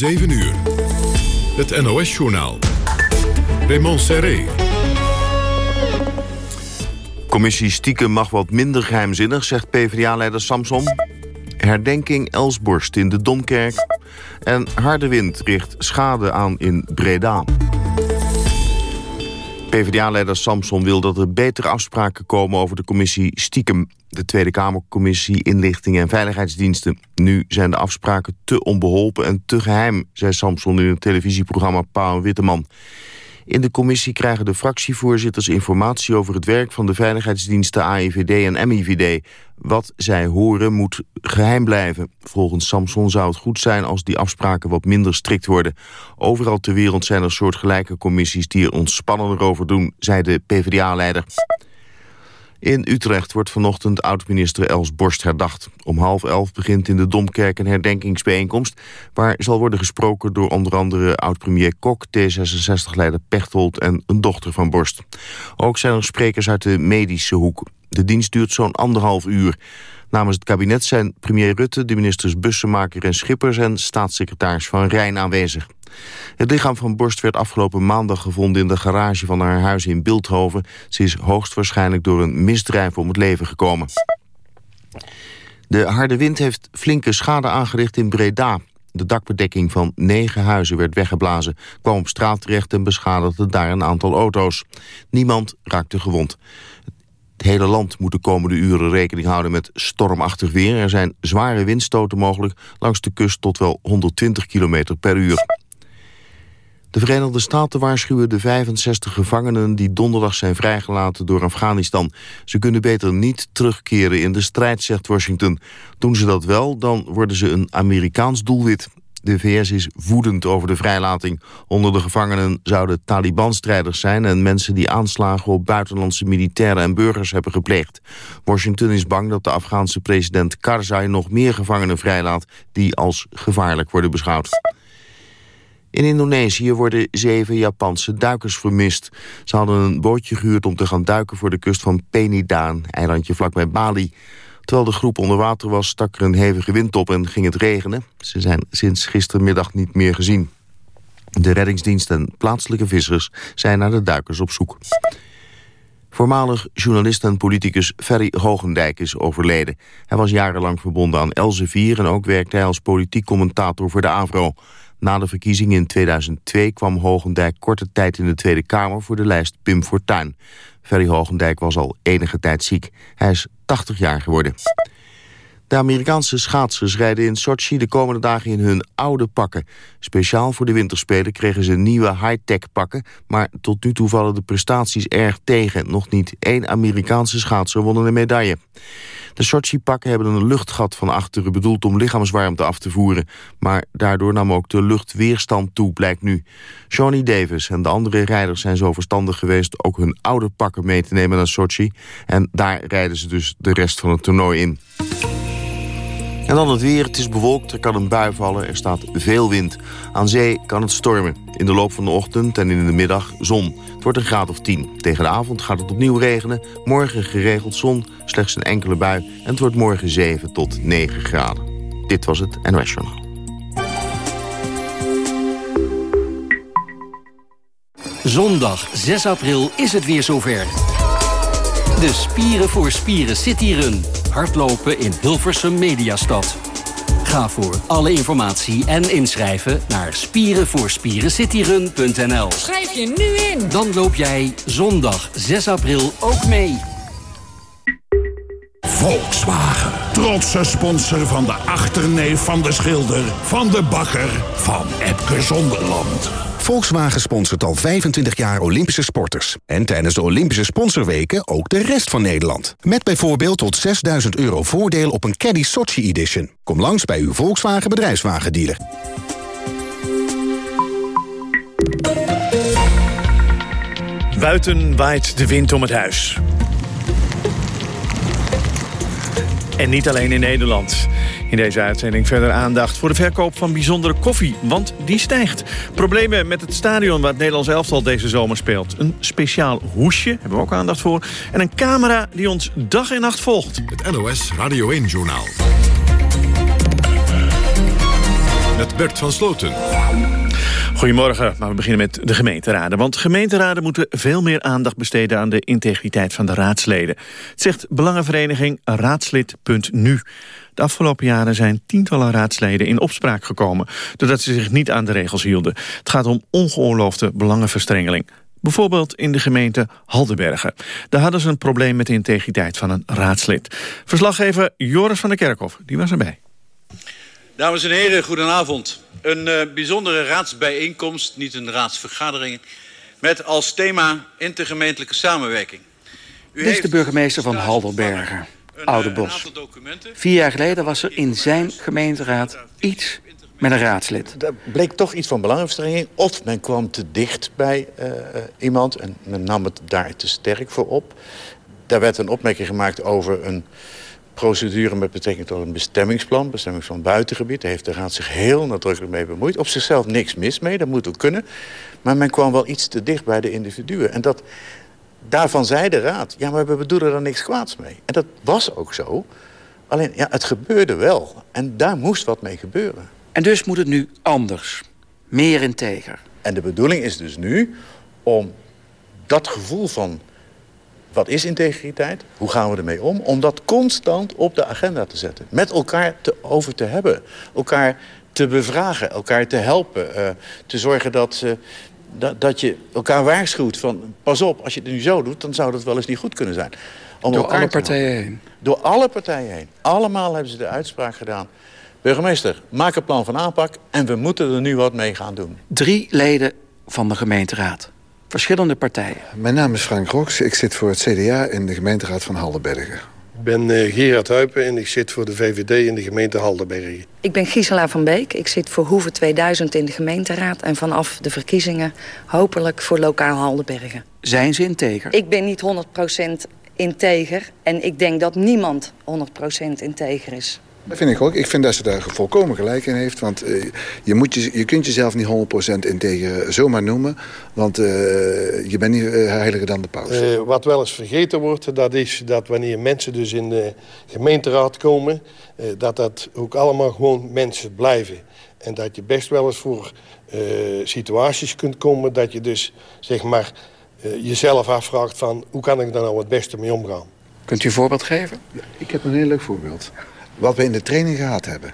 7 uur. Het NOS-journaal. Raymond Serré. Commissie Stiekem mag wat minder geheimzinnig, zegt PvdA-leider Samson. Herdenking Elsborst in de Domkerk. En harde wind richt schade aan in Breda. PvdA-leider Samson wil dat er betere afspraken komen over de commissie Stiekem. De Tweede Kamercommissie Inlichting en Veiligheidsdiensten. Nu zijn de afspraken te onbeholpen en te geheim, zei Samson in het televisieprogramma Pauw Witteman. In de commissie krijgen de fractievoorzitters informatie over het werk van de veiligheidsdiensten AIVD en MIVD. Wat zij horen moet geheim blijven. Volgens Samson zou het goed zijn als die afspraken wat minder strikt worden. Overal ter wereld zijn er soortgelijke commissies die er ontspannender over doen, zei de PvdA-leider. In Utrecht wordt vanochtend oud-minister Els Borst herdacht. Om half elf begint in de Domkerk een herdenkingsbijeenkomst... waar zal worden gesproken door onder andere oud-premier Kok... D66-leider Pechtold en een dochter van Borst. Ook zijn er sprekers uit de medische hoek. De dienst duurt zo'n anderhalf uur. Namens het kabinet zijn premier Rutte, de ministers Bussemaker en Schippers... en staatssecretaris Van Rijn aanwezig. Het lichaam van Borst werd afgelopen maandag gevonden in de garage van haar huis in Beeldhoven. Ze is hoogstwaarschijnlijk door een misdrijf om het leven gekomen. De harde wind heeft flinke schade aangericht in Breda. De dakbedekking van negen huizen werd weggeblazen, kwam op straat terecht en beschadigde daar een aantal auto's. Niemand raakte gewond. Het hele land moet de komende uren rekening houden met stormachtig weer. Er zijn zware windstoten mogelijk langs de kust tot wel 120 km per uur. De Verenigde Staten waarschuwen de 65 gevangenen die donderdag zijn vrijgelaten door Afghanistan. Ze kunnen beter niet terugkeren in de strijd, zegt Washington. Doen ze dat wel, dan worden ze een Amerikaans doelwit. De VS is woedend over de vrijlating. Onder de gevangenen zouden Taliban-strijders zijn... en mensen die aanslagen op buitenlandse militairen en burgers hebben gepleegd. Washington is bang dat de Afghaanse president Karzai nog meer gevangenen vrijlaat... die als gevaarlijk worden beschouwd. In Indonesië worden zeven Japanse duikers vermist. Ze hadden een bootje gehuurd om te gaan duiken voor de kust van Penidaan, eilandje vlakbij Bali. Terwijl de groep onder water was, stak er een hevige wind op en ging het regenen. Ze zijn sinds gistermiddag niet meer gezien. De reddingsdienst en plaatselijke vissers zijn naar de duikers op zoek. Voormalig journalist en politicus Ferry Hogendijk is overleden. Hij was jarenlang verbonden aan Elsevier en ook werkte hij als politiek commentator voor de AVRO. Na de verkiezing in 2002 kwam Hogendijk korte tijd in de Tweede Kamer voor de lijst Pim Fortuyn. Ferry Hogendijk was al enige tijd ziek. Hij is 80 jaar geworden. De Amerikaanse schaatsers rijden in Sochi de komende dagen in hun oude pakken. Speciaal voor de winterspelen kregen ze nieuwe high-tech pakken... maar tot nu toe vallen de prestaties erg tegen. Nog niet één Amerikaanse schaatser won een medaille. De Sochi-pakken hebben een luchtgat van achteren bedoeld om lichaamswarmte af te voeren. Maar daardoor nam ook de luchtweerstand toe, blijkt nu. Johnny Davis en de andere rijders zijn zo verstandig geweest... ook hun oude pakken mee te nemen naar Sochi. En daar rijden ze dus de rest van het toernooi in. En dan het weer. Het is bewolkt, er kan een bui vallen, er staat veel wind. Aan zee kan het stormen. In de loop van de ochtend en in de middag zon. Het wordt een graad of 10. Tegen de avond gaat het opnieuw regenen. Morgen geregeld zon, slechts een enkele bui. En het wordt morgen 7 tot 9 graden. Dit was het NOS Journaal. Zondag 6 april is het weer zover. De Spieren voor Spieren City Run. Hardlopen in Hilversum Mediastad. Ga voor alle informatie en inschrijven naar spierenvoorspierencityrun.nl. Schrijf je nu in. Dan loop jij zondag 6 april ook mee. Volkswagen. Trotse sponsor van de achterneef van de schilder... van de bakker van Epke Zonderland. Volkswagen sponsort al 25 jaar Olympische sporters. En tijdens de Olympische sponsorweken ook de rest van Nederland. Met bijvoorbeeld tot 6000 euro voordeel op een Caddy Sochi Edition. Kom langs bij uw Volkswagen bedrijfswagendealer. Buiten waait de wind om het huis. En niet alleen in Nederland. In deze uitzending verder aandacht voor de verkoop van bijzondere koffie, want die stijgt. Problemen met het stadion waar het Nederlands elftal deze zomer speelt. Een speciaal hoesje, hebben we ook aandacht voor. En een camera die ons dag en nacht volgt. Het NOS Radio 1-journaal. met Bert van Sloten. Goedemorgen, maar we beginnen met de gemeenteraden. Want gemeenteraden moeten veel meer aandacht besteden... aan de integriteit van de raadsleden. Het zegt belangenvereniging raadslid.nu. De afgelopen jaren zijn tientallen raadsleden in opspraak gekomen... doordat ze zich niet aan de regels hielden. Het gaat om ongeoorloofde belangenverstrengeling. Bijvoorbeeld in de gemeente Haldenbergen. Daar hadden ze een probleem met de integriteit van een raadslid. Verslaggever Joris van der Kerkhof, die was erbij. Dames en heren, goedenavond. Een uh, bijzondere raadsbijeenkomst, niet een raadsvergadering... met als thema intergemeentelijke samenwerking. U Dit is de burgemeester van Haldenbergen, Oude Bos. Vier jaar geleden was er in zijn gemeenteraad iets met een raadslid. Er bleek toch iets van belangenverstrengeling. Of men kwam te dicht bij uh, iemand en men nam het daar te sterk voor op. Daar werd een opmerking gemaakt over een procedure met betrekking tot een bestemmingsplan. Bestemmingsplan buitengebied. Daar heeft de raad zich heel nadrukkelijk mee bemoeid. Op zichzelf niks mis mee, dat moet ook kunnen. Maar men kwam wel iets te dicht bij de individuen. En dat, daarvan zei de raad, ja, maar we bedoelen er niks kwaads mee. En dat was ook zo. Alleen, ja, het gebeurde wel. En daar moest wat mee gebeuren. En dus moet het nu anders. Meer integer. En de bedoeling is dus nu om dat gevoel van... wat is integriteit? Hoe gaan we ermee om? Om dat constant op de agenda te zetten. Met elkaar te, over te hebben. Elkaar te bevragen. Elkaar te helpen. Uh, te zorgen dat, uh, dat, dat je elkaar waarschuwt van... pas op, als je het nu zo doet, dan zou dat wel eens niet goed kunnen zijn. Om Door alle partijen heen? Door alle partijen heen. Allemaal hebben ze de uitspraak gedaan... Burgemeester, maak een plan van aanpak en we moeten er nu wat mee gaan doen. Drie leden van de gemeenteraad. Verschillende partijen. Mijn naam is Frank Rox. Ik zit voor het CDA in de gemeenteraad van Haldenbergen. Ik ben uh, Gerard Huipen en ik zit voor de VVD in de gemeente Haldenbergen. Ik ben Gisela van Beek. Ik zit voor Hoeve 2000 in de gemeenteraad... en vanaf de verkiezingen hopelijk voor lokaal Haldenbergen. Zijn ze integer? Ik ben niet 100% integer en ik denk dat niemand 100% integer is. Dat vind ik ook. Ik vind dat ze daar volkomen gelijk in heeft. Want uh, je, moet je, je kunt jezelf niet 100% integer zomaar noemen. Want uh, je bent niet heiliger dan de paus. wat wel eens vergeten wordt, dat is dat wanneer mensen dus in de gemeenteraad komen... dat dat ook allemaal gewoon mensen blijven. En dat je best wel eens voor situaties kunt komen... dat je dus zeg maar jezelf afvraagt van... hoe kan ik daar nou het beste mee omgaan? Kunt u een voorbeeld geven? Ja, ik heb een heel leuk voorbeeld wat we in de training gehad hebben.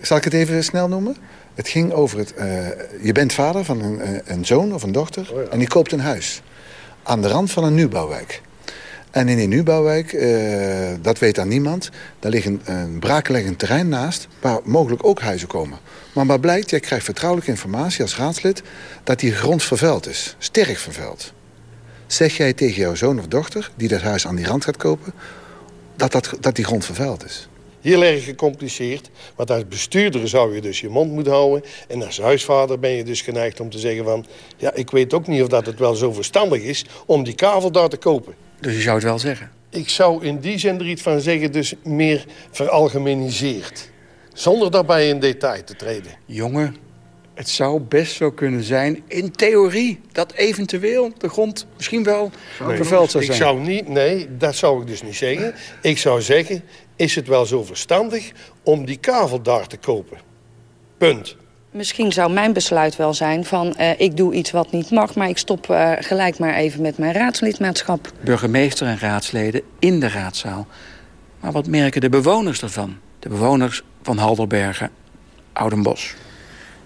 Zal ik het even snel noemen? Het ging over het... Uh, je bent vader van een, uh, een zoon of een dochter oh ja. en die koopt een huis. Aan de rand van een nieuwbouwwijk. En in die nieuwbouwwijk, uh, dat weet dan niemand... daar ligt een, een braakleggend terrein naast... waar mogelijk ook huizen komen. Maar wat blijkt, jij krijgt vertrouwelijke informatie als raadslid... dat die grond vervuild is, sterk vervuild. Zeg jij tegen jouw zoon of dochter, die dat huis aan die rand gaat kopen dat, dat, dat die grond vervuild is. Heel erg gecompliceerd, want als bestuurder zou je dus je mond moeten houden. En als huisvader ben je dus geneigd om te zeggen van... ja, ik weet ook niet of dat het wel zo verstandig is om die kavel daar te kopen. Dus je zou het wel zeggen? Ik zou in die zin er iets van zeggen, dus meer veralgemeniseerd. Zonder daarbij in detail te treden. Jongen, het zou best zo kunnen zijn, in theorie, dat eventueel de grond misschien wel nee, vervuild zou zijn. Ik zou niet, nee, dat zou ik dus niet zeggen. Ik zou zeggen, is het wel zo verstandig om die kavel daar te kopen? Punt. Misschien zou mijn besluit wel zijn van uh, ik doe iets wat niet mag... maar ik stop uh, gelijk maar even met mijn raadslidmaatschap. Burgemeester en raadsleden in de raadzaal. Maar wat merken de bewoners ervan? De bewoners van Halderbergen, Oudenbos.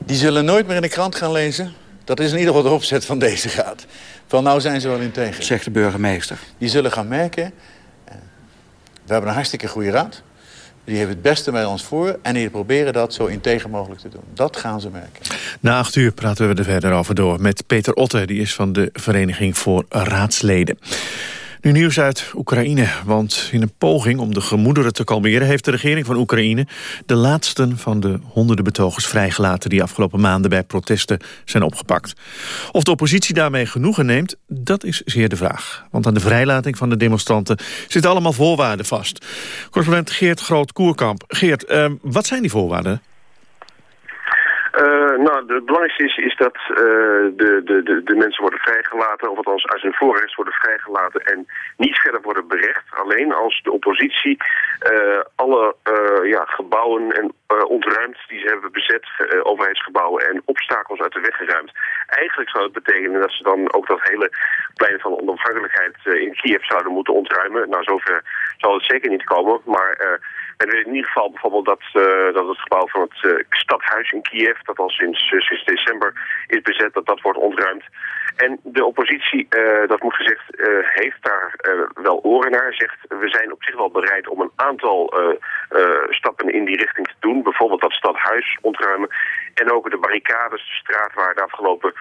Die zullen nooit meer in de krant gaan lezen. Dat is in ieder geval de opzet van deze raad. Van nou zijn ze wel in tegen. Zegt de burgemeester. Die zullen gaan merken... Eh, we hebben een hartstikke goede raad. Die heeft het beste met ons voor. En die proberen dat zo integer mogelijk te doen. Dat gaan ze merken. Na acht uur praten we er verder over door met Peter Otte. Die is van de Vereniging voor Raadsleden. Nu nieuws uit Oekraïne, want in een poging om de gemoederen te kalmeren... heeft de regering van Oekraïne de laatsten van de honderden betogers vrijgelaten... die afgelopen maanden bij protesten zijn opgepakt. Of de oppositie daarmee genoegen neemt, dat is zeer de vraag. Want aan de vrijlating van de demonstranten zitten allemaal voorwaarden vast. Correspondent Geert Groot-Koerkamp. Geert, uh, wat zijn die voorwaarden? Uh, nou, het belangrijkste is, is dat uh, de, de, de, de, mensen worden vrijgelaten, of althans als hun voorrecht worden vrijgelaten en niet verder worden berecht. Alleen als de oppositie uh, alle ja, gebouwen en ontruimd, die ze hebben bezet, overheidsgebouwen en obstakels uit de weg geruimd. Eigenlijk zou het betekenen dat ze dan ook dat hele plein van onafhankelijkheid in Kiev zouden moeten ontruimen. Nou, zover zal het zeker niet komen, maar en in ieder geval bijvoorbeeld dat, dat het gebouw van het stadhuis in Kiev, dat al sinds, uh, sinds december is bezet, dat dat wordt ontruimd. En de oppositie, dat moet gezegd, heeft daar wel oren naar. Zegt, we zijn op zich wel bereid om een aantal stappen in die richting te doen. Bijvoorbeeld dat stadhuis ontruimen. En ook de barricades, de straat waar de afgelopen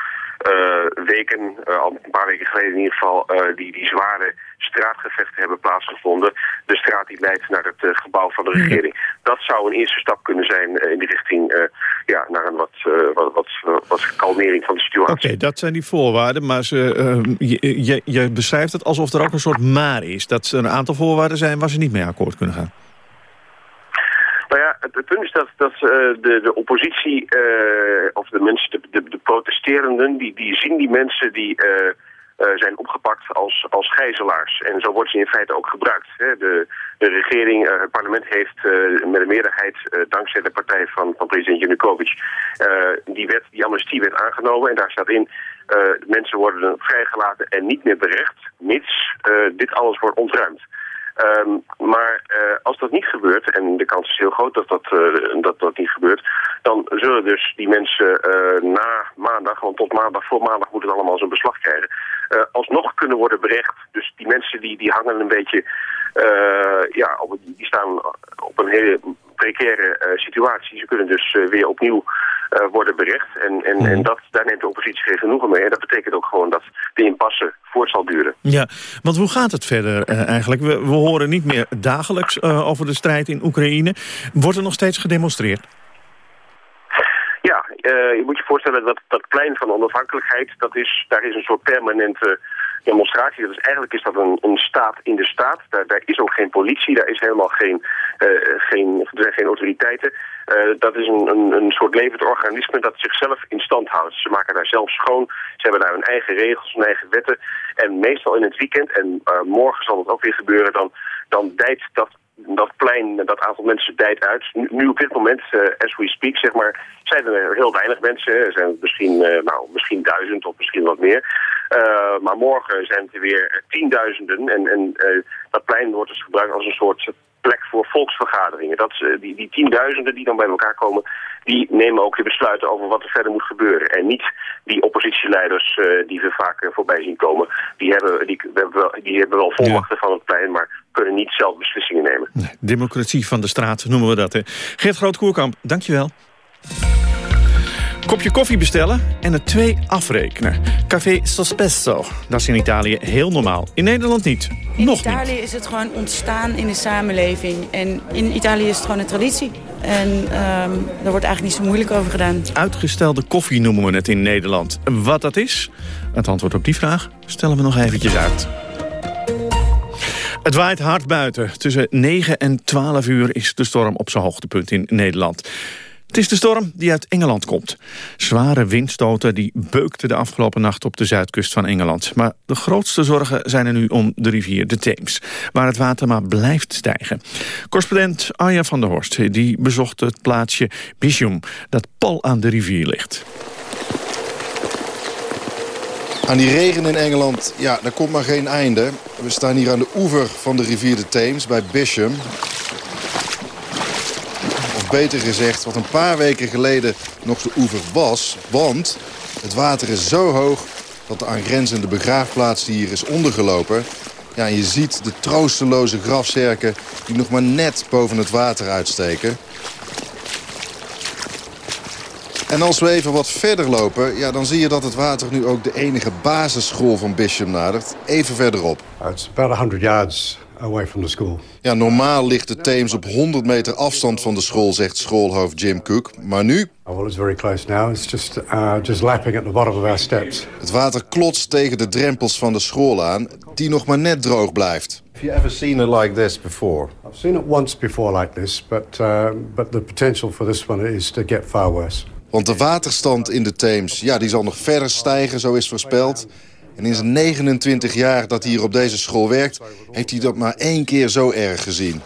weken, al een paar weken geleden in ieder geval, die, die zware straatgevechten hebben plaatsgevonden. De straat die leidt naar het gebouw van de regering. Dat zou een eerste stap kunnen zijn eh, in de richting ja, naar een wat, wat, wat, wat kalmering van de situatie. Oké, dat zijn die voorwaarden, maar ze, je, je, je, beschrijft het alsof er ook een soort maar is. Dat er een aantal voorwaarden zijn waar ze niet mee akkoord kunnen gaan. Nou ja, het, punt is dat, dat de, de oppositie, of de mensen, de, de, de, protesterenden, die, die zien die mensen die uh, zijn opgepakt als, als gijzelaars. En zo worden ze in feite ook gebruikt. Hè. De, de regering, het parlement heeft met een meerderheid, dankzij de partij van, van president Yanukovych, die, wet, die amnestiewet aangenomen. En daar staat in, mensen worden vrijgelaten en niet meer berecht, mits dit alles wordt ontruimd. Um, maar uh, als dat niet gebeurt, en de kans is heel groot dat dat, uh, dat, dat niet gebeurt... dan zullen dus die mensen uh, na maandag, want tot maandag, voor maandag moet het allemaal zo'n beslag krijgen... alsnog kunnen worden berecht. Dus die mensen die, die hangen een beetje, ja, op, die staan op een hele precaire situatie. Ze kunnen dus weer opnieuw worden berecht. En, en, en mhm. dat, daar neemt de oppositie geen genoegen mee. En dat betekent ook gewoon dat de impasse voort zal duren. Ja, want hoe gaat het verder uh, eigenlijk? We, we, horen niet meer dagelijks uh, over de strijd in Oekraïne. Wordt er nog steeds gedemonstreerd? Ja, je moet je voorstellen dat dat plein van onafhankelijkheid, dat is, daar is een soort permanente demonstratie. Dus eigenlijk is dat een, een staat in de staat. Daar, daar is ook geen politie, daar is helemaal geen, uh, geen, er zijn geen autoriteiten. Uh, dat is een, een, een soort levend organisme dat zichzelf in stand houdt. Ze maken daar zelf schoon, ze hebben daar hun eigen regels, hun eigen wetten. En meestal in het weekend, en uh, morgen zal het ook weer gebeuren, dan, dan dijt dat dat plein, dat aantal mensen dijt uit. Nu, op dit moment, uh, as we speak, zeg maar, zijn er heel weinig mensen. Er zijn misschien, nou, misschien duizend of misschien wat meer. Maar morgen zijn het er weer tienduizenden. En, en dat plein wordt dus gebruikt als een soort plek voor volksvergaderingen. Dat, die, die tienduizenden die dan bij elkaar komen, die nemen ook weer besluiten over wat er verder moet gebeuren. En niet die oppositieleiders uh, die we vaak uh, voorbij zien komen. Die hebben, die, hebben wel, die hebben wel volmachten ja. van het plein, maar kunnen niet zelf beslissingen nemen. Nee, democratie van de straat noemen we dat. Hè. Geert Groot-Koerkamp, dankjewel. Kopje koffie bestellen en het twee afrekenen. Café Sospesso, dat is in Italië heel normaal. In Nederland niet. In Nog Italië niet. is het gewoon ontstaan in de samenleving. En in Italië is het gewoon een traditie. En um, daar wordt eigenlijk niet zo moeilijk over gedaan. Uitgestelde koffie noemen we het in Nederland. Wat dat is? Het antwoord op die vraag stellen we nog eventjes uit. Het waait hard buiten. Tussen 9 en 12 uur is de storm op zijn hoogtepunt in Nederland. Het is de storm die uit Engeland komt. Zware windstoten die beukten de afgelopen nacht op de zuidkust van Engeland. Maar de grootste zorgen zijn er nu om de rivier de Theems... waar het water maar blijft stijgen. Correspondent Arja van der Horst die bezocht het plaatsje Bisham... dat pal aan de rivier ligt. Aan die regen in Engeland, ja, daar komt maar geen einde. We staan hier aan de oever van de rivier de Theems bij Bisham beter gezegd wat een paar weken geleden nog de oever was. Want het water is zo hoog dat de aangrenzende begraafplaats hier is ondergelopen. Ja, je ziet de troosteloze grafzerken die nog maar net boven het water uitsteken. En als we even wat verder lopen, ja, dan zie je dat het water nu ook de enige basisschool van Bisham nadert. Even verderop. It's about 100 yards away from the school. Ja, normaal ligt de Theems op 100 meter afstand van de school, zegt schoolhoofd Jim Cook. Maar nu... Oh, well, it's very close now. It's just, uh, just lapping at the bottom of our steps. Het water klotst tegen de drempels van de school aan, die nog maar net droog blijft. Have you ever seen it like this before? I've seen it once before like this, but, uh, but the potential for this one is to get far worse. Want de waterstand in de Theems, ja, die zal nog verder stijgen, zo is voorspeld. En in zijn 29 jaar dat hij hier op deze school werkt... heeft hij dat maar één keer zo erg gezien.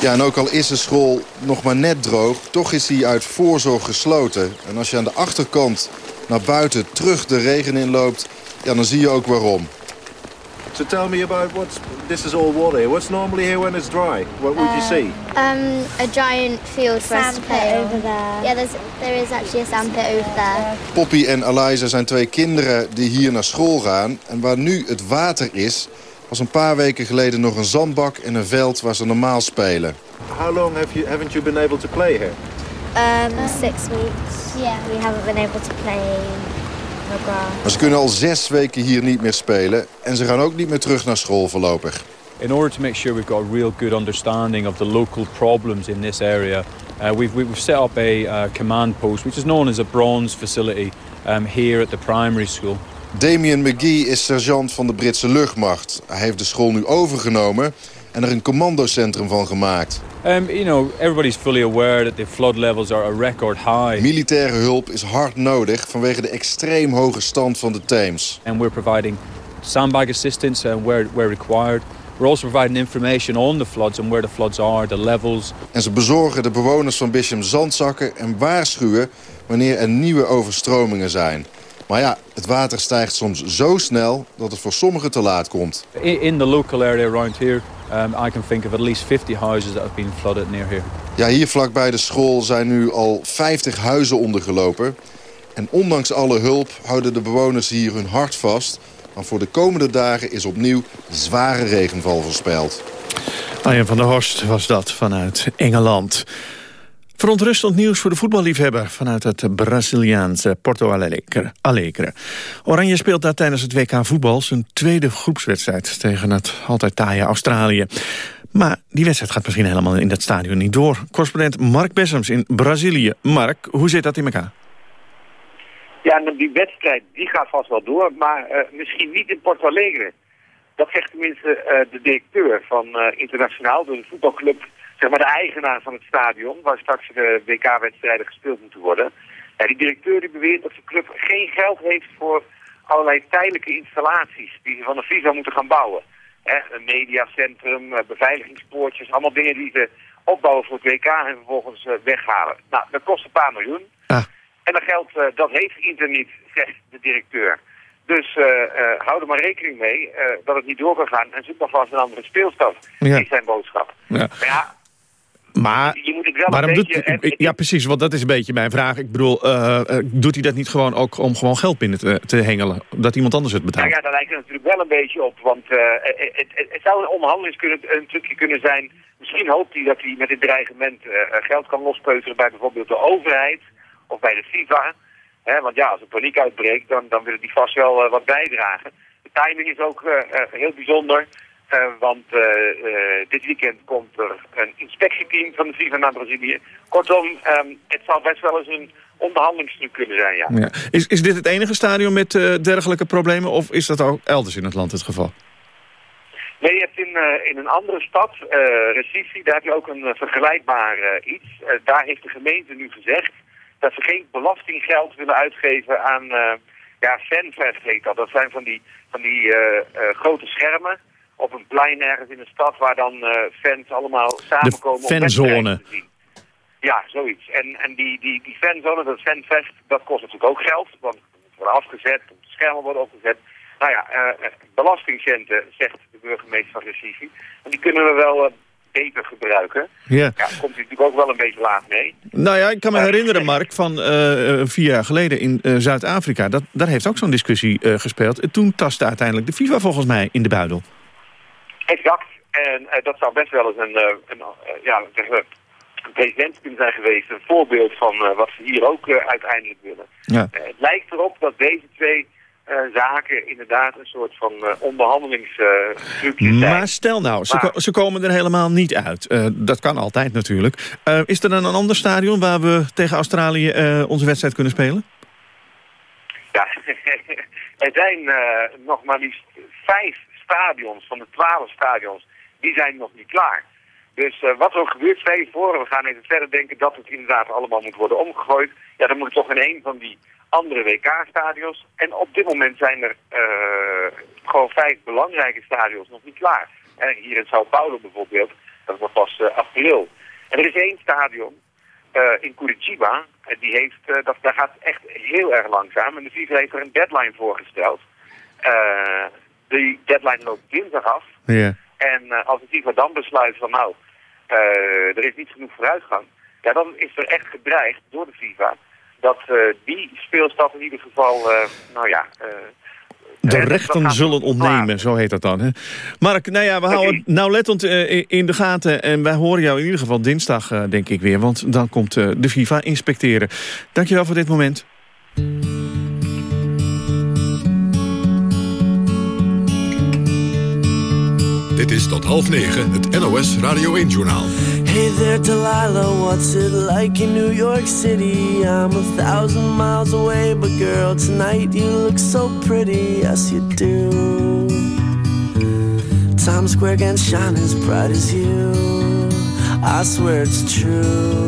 Ja, en ook al is de school nog maar net droog, toch is die uit voorzorg gesloten. En als je aan de achterkant naar buiten terug de regen inloopt, ja, dan zie je ook waarom. Me this is all water here. What's normally here when it's dry? What would you see? Um, a giant field for us to play over there. Yeah, there's, there is actually a sandpit over there. Poppy en Eliza zijn twee kinderen die hier naar school gaan. En waar nu het water is, was een paar weken geleden nog een zandbak en een veld waar ze normaal spelen. How long have you haven't you been able to play here? Um, six weeks. Yeah, we haven't been able to play. Maar ze kunnen al zes weken hier niet meer spelen. En ze gaan ook niet meer terug naar school voorlopig. In order to make sure we've got a real good understanding of the local problems in this area, uh, we've, we've set up a uh, command post, which is known as a bronze facility um, here at the primary school. Damien McGee is sergeant van de Britse luchtmacht. Hij heeft de school nu overgenomen en er een commandocentrum van gemaakt. Um, you know, everybody's fully aware that the flood levels are a record high. Militaire hulp is hard nodig vanwege de extreem hoge stand van de Theems. And we're providing sandbag assistance uh, where, where required. We're also providing information on the floods and where the floods are, the levels. En ze bezorgen de bewoners van Bisham zandzakken en waarschuwen wanneer er nieuwe overstromingen zijn. Maar ja, het water stijgt soms zo snel dat het voor sommigen te laat komt. In, the local area around here, um, I can think of at least 50 houses that have been flooded near here. Ja, hier vlakbij de school zijn nu al 50 huizen ondergelopen. En ondanks alle hulp houden de bewoners hier hun hart vast. Want voor de komende dagen is opnieuw zware regenval voorspeld. Arjen van der Horst was dat vanuit Engeland. Verontrustend nieuws voor de voetballiefhebber vanuit het Braziliaanse Porto Alegre. Oranje speelt daar tijdens het WK voetbal zijn tweede groepswedstrijd tegen het altijd taaie Australië. Maar die wedstrijd gaat misschien helemaal in dat stadion niet door. Correspondent Mark Bessems in Brazilië. Mark, hoe zit dat in elkaar? Ja, die wedstrijd die gaat vast wel door, maar uh, misschien niet in Porto Alegre. Dat zegt tenminste uh, de directeur van uh, Internationaal, de voetbalclub zeg maar de eigenaar van het stadion, waar straks de WK-wedstrijden gespeeld moeten worden. Ja, die directeur die beweert dat de club geen geld heeft voor allerlei tijdelijke installaties die ze van de FIFA moeten gaan bouwen. een mediacentrum, eh, beveiligingspoortjes, allemaal dingen die ze opbouwen voor het WK en vervolgens uh, weghalen. Nou, dat kost een paar miljoen. Ah. En dat geld, uh, dat heeft Inter niet, zegt de directeur. Dus uh, hou er maar rekening mee dat het niet door kan gaan en zoek nog vast een andere speelstaf. Ja. Is zijn boodschap. Ja. Maar ja, maar je moet het wel waarom een doet, beetje... ja, precies, want dat is een beetje mijn vraag. Ik bedoel, uh, doet hij dat niet gewoon ook om gewoon geld binnen te, te hengelen? Dat iemand anders het betaalt? Nou ja, daar lijkt het natuurlijk wel een beetje op. Want uh, het, het, het, zou een kunnen, trucje kunnen zijn. Misschien hoopt hij dat hij met dit dreigement geld kan lospeuteren bij bijvoorbeeld de overheid of bij de FIFA. Want ja, als er paniek uitbreekt, dan, dan willen die vast wel wat bijdragen. De timing is ook heel bijzonder. Uh, want uh, uh, dit weekend komt er een inspectieteam van de FIFA naar Brazilië. Kortom, um, het zal best wel eens een onderhandelingstruc kunnen zijn, ja. ja. Is, is dit het enige stadion met dergelijke problemen of is dat ook elders in het land het geval? Nee, je hebt in, in een andere stad, Recife, daar heb je ook een vergelijkbaar iets. daar heeft de gemeente nu gezegd dat ze geen belastinggeld willen uitgeven aan, ja, fanfest heet dat. Dat zijn van die, van die grote schermen op een plein ergens in een stad waar dan uh, fans allemaal samenkomen de fanzone. om te zien. Ja, zoiets. En, en die, die, die fanzone, dat fanfest, dat kost natuurlijk ook geld. Want het moet worden afgezet, de schermen worden opgezet. Nou ja, uh, belastingcenten, zegt de burgemeester van Recife. En die kunnen we wel uh, beter gebruiken. Ja. ja komt hij natuurlijk ook wel een beetje laat mee. Nou ja, ik kan me herinneren, Mark, van vier jaar geleden in Zuid-Afrika. Dat Daar heeft ook zo'n discussie gespeeld. En toen tastte uiteindelijk de FIFA volgens mij in de buidel. Exact. En uh, dat zou best wel eens een, uh, een uh, ja, een president kunnen zijn geweest. Een voorbeeld van wat ze hier ook uiteindelijk willen. Ja. het lijkt erop dat deze twee zaken inderdaad een soort van onderhandelingstrucjes zijn. Maar stel nou, ze, ko ze, komen er helemaal niet uit. dat kan altijd natuurlijk. is er dan een ander stadion waar we tegen Australië onze wedstrijd kunnen spelen? Ja, er zijn nog maar liefst vijf stadions, van de twaalf stadions, die zijn nog niet klaar. Dus uh, wat er ook gebeurt, je voor, we gaan even verder denken dat het inderdaad allemaal moet worden omgegooid. Ja, dan moet het toch in een van die andere WK-stadions. En op dit moment zijn er uh, gewoon vijf belangrijke stadions nog niet klaar. Hier in Sao Paulo bijvoorbeeld, Dat nog pas april. En er is één stadion in Curitiba. Die heeft, dat, daar gaat echt heel erg langzaam. En de FIFA heeft er een deadline voor gesteld. Die deadline loopt dinsdag af. Ja. En als de FIFA dan besluit van nou, er is niet genoeg vooruitgang. Ja, dan is er echt gedreigd door de FIFA dat die speelstad in ieder geval, nou ja, de rechten zullen ontnemen, zo heet dat dan. Hè? Mark, nou ja, we houden nauwlettend uh, in de gaten... en wij horen jou in ieder geval dinsdag, denk ik weer... want dan komt de FIFA inspecteren. Dankjewel voor dit moment. Dit is tot half negen het NOS Radio 1-journaal. Hey there, Delilah, what's it like in New York City? I'm a thousand miles away, but girl, tonight you look so pretty, yes you do. Times Square can shine as bright as you, I swear it's true.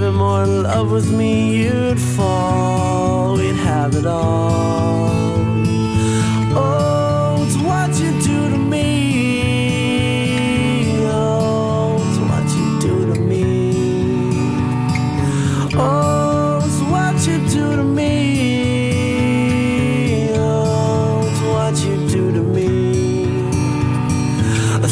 Even more in love with me, you'd fall. We'd have it all. Oh, it's what you do to me. Oh, it's what you do to me. Oh, it's what you do to me.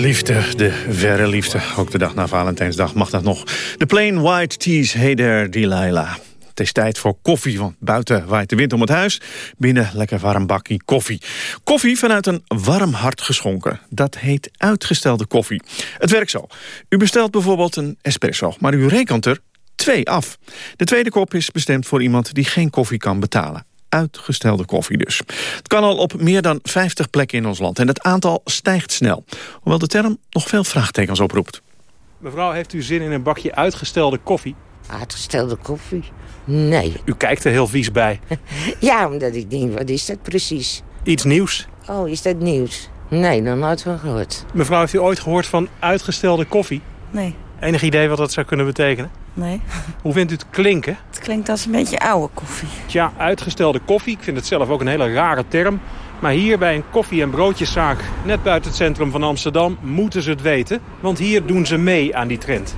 Liefde, de verre liefde. Ook de dag na Valentijnsdag mag dat nog. De plain white teas, hey there, Delilah. Het is tijd voor koffie, want buiten waait de wind om het huis. Binnen lekker warm bakkie koffie. Koffie vanuit een warm hart geschonken. Dat heet uitgestelde koffie. Het werkt zo. U bestelt bijvoorbeeld een espresso, maar u rekent er twee af. De tweede kop is bestemd voor iemand die geen koffie kan betalen uitgestelde koffie dus. Het kan al op meer dan 50 plekken in ons land en het aantal stijgt snel. Hoewel de term nog veel vraagtekens oproept. Mevrouw, heeft u zin in een bakje uitgestelde koffie? Uitgestelde koffie? Nee. U kijkt er heel vies bij. Ja, omdat ik denk, wat is dat precies? Iets nieuws? Oh, is dat nieuws? Nee, nog nooit van gehoord. Mevrouw, heeft u ooit gehoord van uitgestelde koffie? Nee. Enig idee wat dat zou kunnen betekenen? Nee. Hoe vindt u het klinken? Het klinkt als een beetje oude koffie. Tja, uitgestelde koffie. Ik vind het zelf ook een hele rare term. Maar hier bij een koffie- en broodjeszaak, net buiten het centrum van Amsterdam, moeten ze het weten. Want hier doen ze mee aan die trend.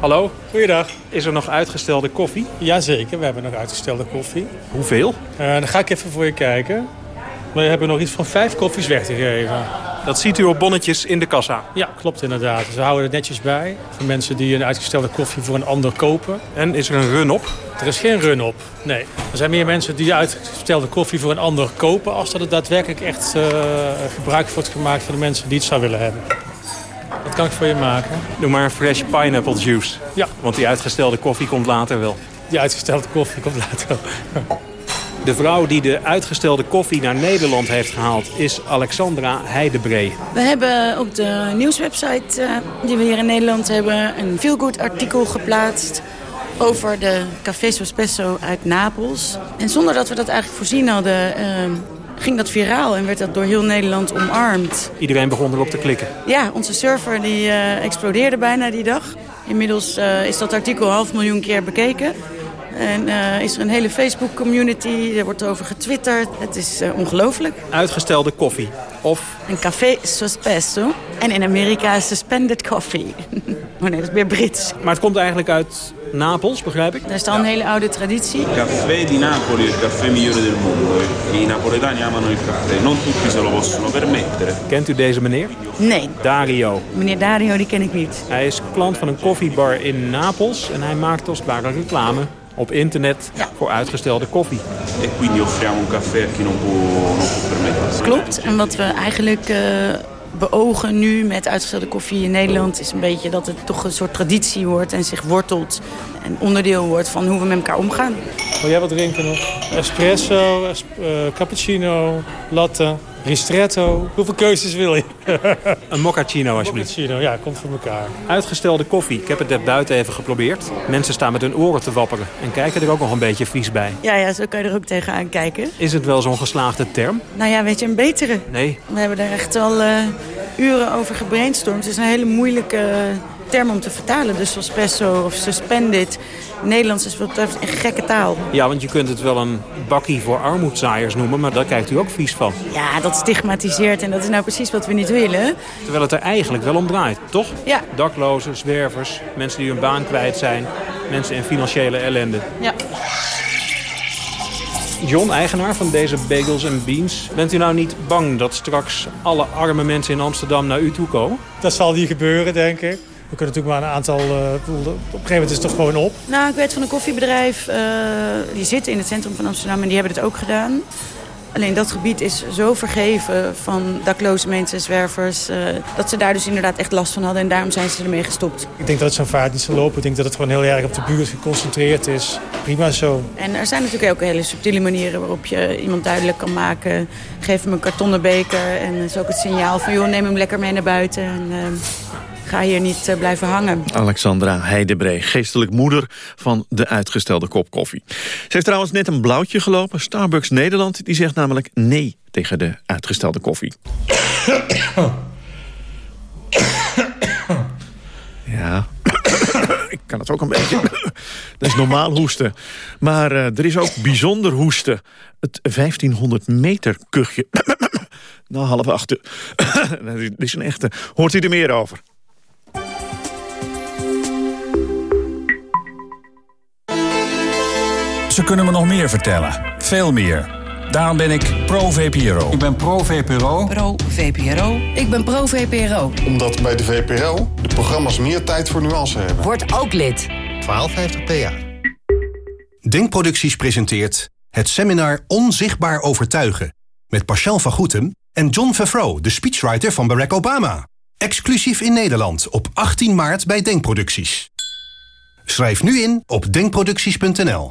Hallo, goeiedag. Is er nog uitgestelde koffie? Jazeker, we hebben nog uitgestelde koffie. Hoeveel? Uh, dan ga ik even voor je kijken. We hebben nog iets van vijf koffies weg te geven. Dat ziet u op bonnetjes in de kassa? Ja, klopt inderdaad. Dus we houden het netjes bij. Voor mensen die een uitgestelde koffie voor een ander kopen. En is er een run op? Er is geen run op, nee. Er zijn meer mensen die uitgestelde koffie voor een ander kopen... als dat het daadwerkelijk echt uh, gebruik wordt gemaakt voor de mensen die het zou willen hebben. Wat kan ik voor je maken? Doe maar een fresh pineapple juice. Ja. Want die uitgestelde koffie komt later wel. Die uitgestelde koffie komt later wel. De vrouw die de uitgestelde koffie naar Nederland heeft gehaald is Alexandra Heidebree. We hebben op de nieuwswebsite uh, die we hier in Nederland hebben... een feelgood artikel geplaatst over de Café Sospesso uit Napels. En zonder dat we dat eigenlijk voorzien hadden... Uh, ging dat viraal en werd dat door heel Nederland omarmd. Iedereen begon erop te klikken? Ja, onze server die uh, explodeerde bijna die dag. Inmiddels uh, is dat artikel half miljoen keer bekeken. En uh, is er een hele Facebook-community, er wordt over getwitterd. Het is uh, ongelooflijk. Uitgestelde koffie. Of? Een café sospeso. En in Amerika suspended coffee. oh nee, dat is weer Brits. Maar het komt eigenlijk uit Napels, begrijp ik? Daar is al een hele oude traditie. Caffè di Napoli il caffè migliore del mondo. I napoletani amano il caffè. Non tutti se lo possono permettere. Kent u deze meneer? Nee. Dario. Meneer Dario, die ken ik niet. Hij is klant van een koffiebar in Napels. En hij maakt als het ware reclame op internet voor uitgestelde koffie. E quindi offriamo un caffè a chi non può. Klopt. En wat we eigenlijk uh, beogen nu met uitgestelde koffie in Nederland... is een beetje dat het toch een soort traditie wordt en zich wortelt. En onderdeel wordt van hoe we met elkaar omgaan. Wil jij wat drinken nog? Espresso, es uh, cappuccino, latte, ristretto. Hoeveel keuzes wil je? een mochaccino alsjeblieft. Mochaccino, ja, komt voor elkaar. Uitgestelde koffie. Ik heb het net buiten even geprobeerd. Mensen staan met hun oren te wapperen en kijken er ook nog een beetje vies bij. Ja, ja, zo kan je er ook tegenaan kijken. Is het wel zo'n geslaagde term? Nou ja, weet je, een betere. Nee. We hebben er echt al uh, uren over gebrainstormd. Het is een hele moeilijke term om te vertalen. Dus sospeso of suspended. Nederlands is wat betreft een gekke taal. Ja, want je kunt het wel een bakkie voor armoedzaaiers noemen, maar daar kijkt u ook vies van. Ja, dat stigmatiseert en dat is nou precies wat we niet willen. Terwijl het er eigenlijk wel om draait, toch? Ja. Daklozen, zwervers, mensen die hun baan kwijt zijn, mensen in financiële ellende. Ja. John, eigenaar van deze bagels en beans. Bent u nou niet bang dat straks alle arme mensen in Amsterdam naar u toe komen? Dat zal niet gebeuren, denk ik. We kunnen natuurlijk maar een aantal... Uh, op een gegeven moment is het toch gewoon op. Nou, ik weet van een koffiebedrijf. Uh, die zitten in het centrum van Amsterdam en die hebben het ook gedaan. Alleen dat gebied is zo vergeven van dakloze mensen en zwervers... Uh, dat ze daar dus inderdaad echt last van hadden. En daarom zijn ze ermee gestopt. Ik denk dat het zo'n vaart niet zal lopen. Ik denk dat het gewoon heel erg op de buurt geconcentreerd is. Prima zo. En er zijn natuurlijk ook hele subtiele manieren waarop je iemand duidelijk kan maken. Geef hem een kartonnen beker en is ook het signaal van... joh, neem hem lekker mee naar buiten en... Uh, ga hier niet uh, blijven hangen. Alexandra Heidebree, geestelijk moeder van de uitgestelde kop koffie. Ze heeft trouwens net een blauwtje gelopen. Starbucks Nederland die zegt namelijk nee tegen de uitgestelde koffie. ja, ik kan het ook een beetje. Dat is normaal hoesten. Maar uh, er is ook bijzonder hoesten. Het 1500 meter kuchje. Na half acht. Dat is een echte. Hoort u er meer over? Ze kunnen me nog meer vertellen. Veel meer. Daarom ben ik pro-VPRO. Ik ben pro-VPRO. Pro-VPRO. Ik ben pro-VPRO. Omdat bij de VPRO de programma's meer tijd voor nuance hebben. Word ook lid. 1250 PA. Denkproducties presenteert het seminar Onzichtbaar Overtuigen... met Pascal van Goetem en John Favreau, de speechwriter van Barack Obama. Exclusief in Nederland op 18 maart bij Denkproducties. Schrijf nu in op denkproducties.nl.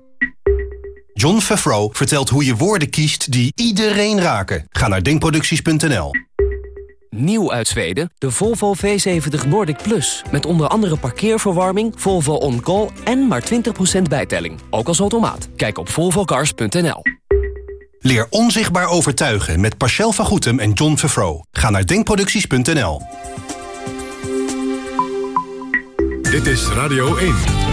John Favreau vertelt hoe je woorden kiest die iedereen raken. Ga naar denkproducties.nl. Nieuw uit Zweden, de Volvo V70 Nordic Plus. Met onder andere parkeerverwarming, Volvo On Call en maar 20% bijtelling. Ook als automaat. Kijk op volvocars.nl. Leer onzichtbaar overtuigen met Pascal van Goetem en John Vervro. Ga naar denkproducties.nl. Dit is Radio 1.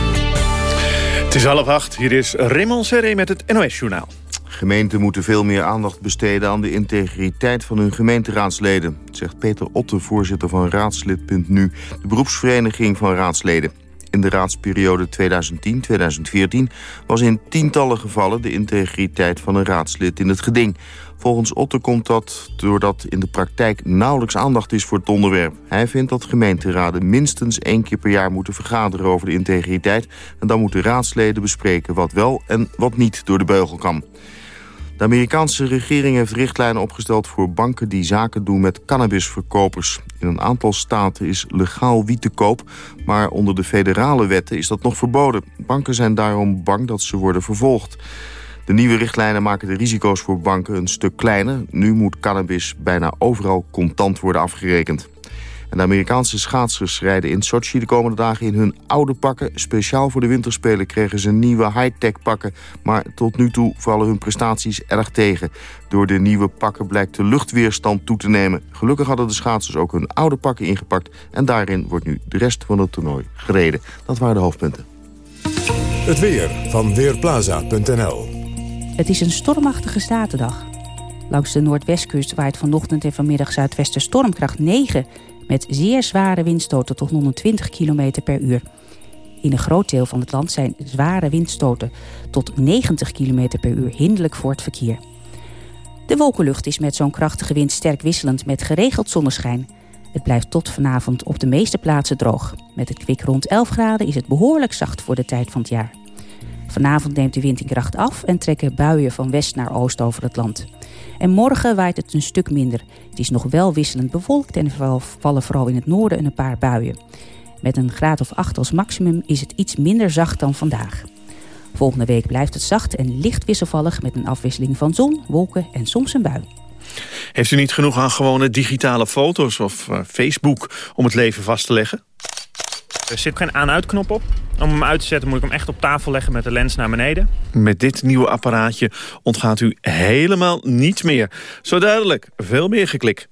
Het is half acht. Hier is Raymond Serré met het NOS-journaal. Gemeenten moeten veel meer aandacht besteden aan de integriteit van hun gemeenteraadsleden, zegt Peter Otte, voorzitter van Raadslid.nu, de beroepsvereniging van raadsleden. In de raadsperiode 2010-2014 was in tientallen gevallen de integriteit van een raadslid in het geding. Volgens Otte komt dat doordat in de praktijk nauwelijks aandacht is voor het onderwerp. Hij vindt dat gemeenteraden minstens één keer per jaar moeten vergaderen over de integriteit. En dan moeten raadsleden bespreken wat wel en wat niet door de beugel kan. De Amerikaanse regering heeft richtlijnen opgesteld voor banken die zaken doen met cannabisverkopers. In een aantal staten is legaal wiet te koop, maar onder de federale wetten is dat nog verboden. Banken zijn daarom bang dat ze worden vervolgd. De nieuwe richtlijnen maken de risico's voor banken een stuk kleiner. Nu moet cannabis bijna overal contant worden afgerekend. En de Amerikaanse schaatsers rijden in Sochi de komende dagen in hun oude pakken. Speciaal voor de winterspelen kregen ze nieuwe high-tech pakken. Maar tot nu toe vallen hun prestaties erg tegen. Door de nieuwe pakken blijkt de luchtweerstand toe te nemen. Gelukkig hadden de schaatsers ook hun oude pakken ingepakt. En daarin wordt nu de rest van het toernooi gereden. Dat waren de hoofdpunten. Het weer van Weerplaza.nl Het is een stormachtige zaterdag. Langs de noordwestkust waait vanochtend en vanmiddag zuidwesten stormkracht 9 met zeer zware windstoten tot 120 km per uur. In een groot deel van het land zijn zware windstoten tot 90 km per uur hinderlijk voor het verkeer. De wolkenlucht is met zo'n krachtige wind sterk wisselend met geregeld zonneschijn. Het blijft tot vanavond op de meeste plaatsen droog. Met het kwik rond 11 graden is het behoorlijk zacht voor de tijd van het jaar. Vanavond neemt de wind in kracht af en trekken buien van west naar oost over het land. En morgen waait het een stuk minder. Het is nog wel wisselend bewolkt en er vallen vooral in het noorden een paar buien. Met een graad of 8 als maximum is het iets minder zacht dan vandaag. Volgende week blijft het zacht en licht wisselvallig met een afwisseling van zon, wolken en soms een bui. Heeft u niet genoeg aan gewone digitale foto's of uh, Facebook om het leven vast te leggen? Er zit geen aan-uit-knop op. Om hem uit te zetten moet ik hem echt op tafel leggen met de lens naar beneden. Met dit nieuwe apparaatje ontgaat u helemaal niets meer. Zo duidelijk, veel meer geklik.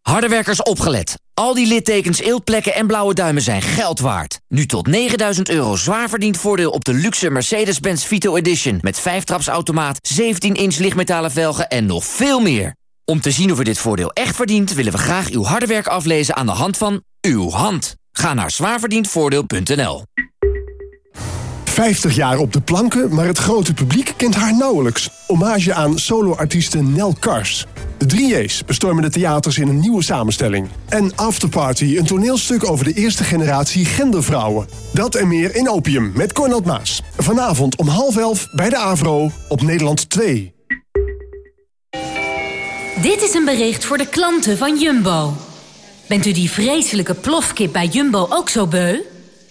Hardewerkers opgelet. Al die littekens, eeltplekken en blauwe duimen zijn geld waard. Nu tot 9000 euro zwaar verdiend voordeel op de luxe Mercedes-Benz Vito Edition... met 5-trapsautomaat, 17-inch lichtmetalen velgen en nog veel meer. Om te zien of u dit voordeel echt verdient... willen we graag uw harde werk aflezen aan de hand van uw hand. Ga naar zwaarverdiendvoordeel.nl 50 jaar op de planken, maar het grote publiek kent haar nauwelijks. Hommage aan soloartieste Nel Kars. De 3J's bestormen de theaters in een nieuwe samenstelling. En Afterparty, een toneelstuk over de eerste generatie gendervrouwen. Dat en meer in Opium met Cornald Maas. Vanavond om half elf bij de AVRO op Nederland 2. Dit is een bericht voor de klanten van Jumbo. Bent u die vreselijke plofkip bij Jumbo ook zo beu?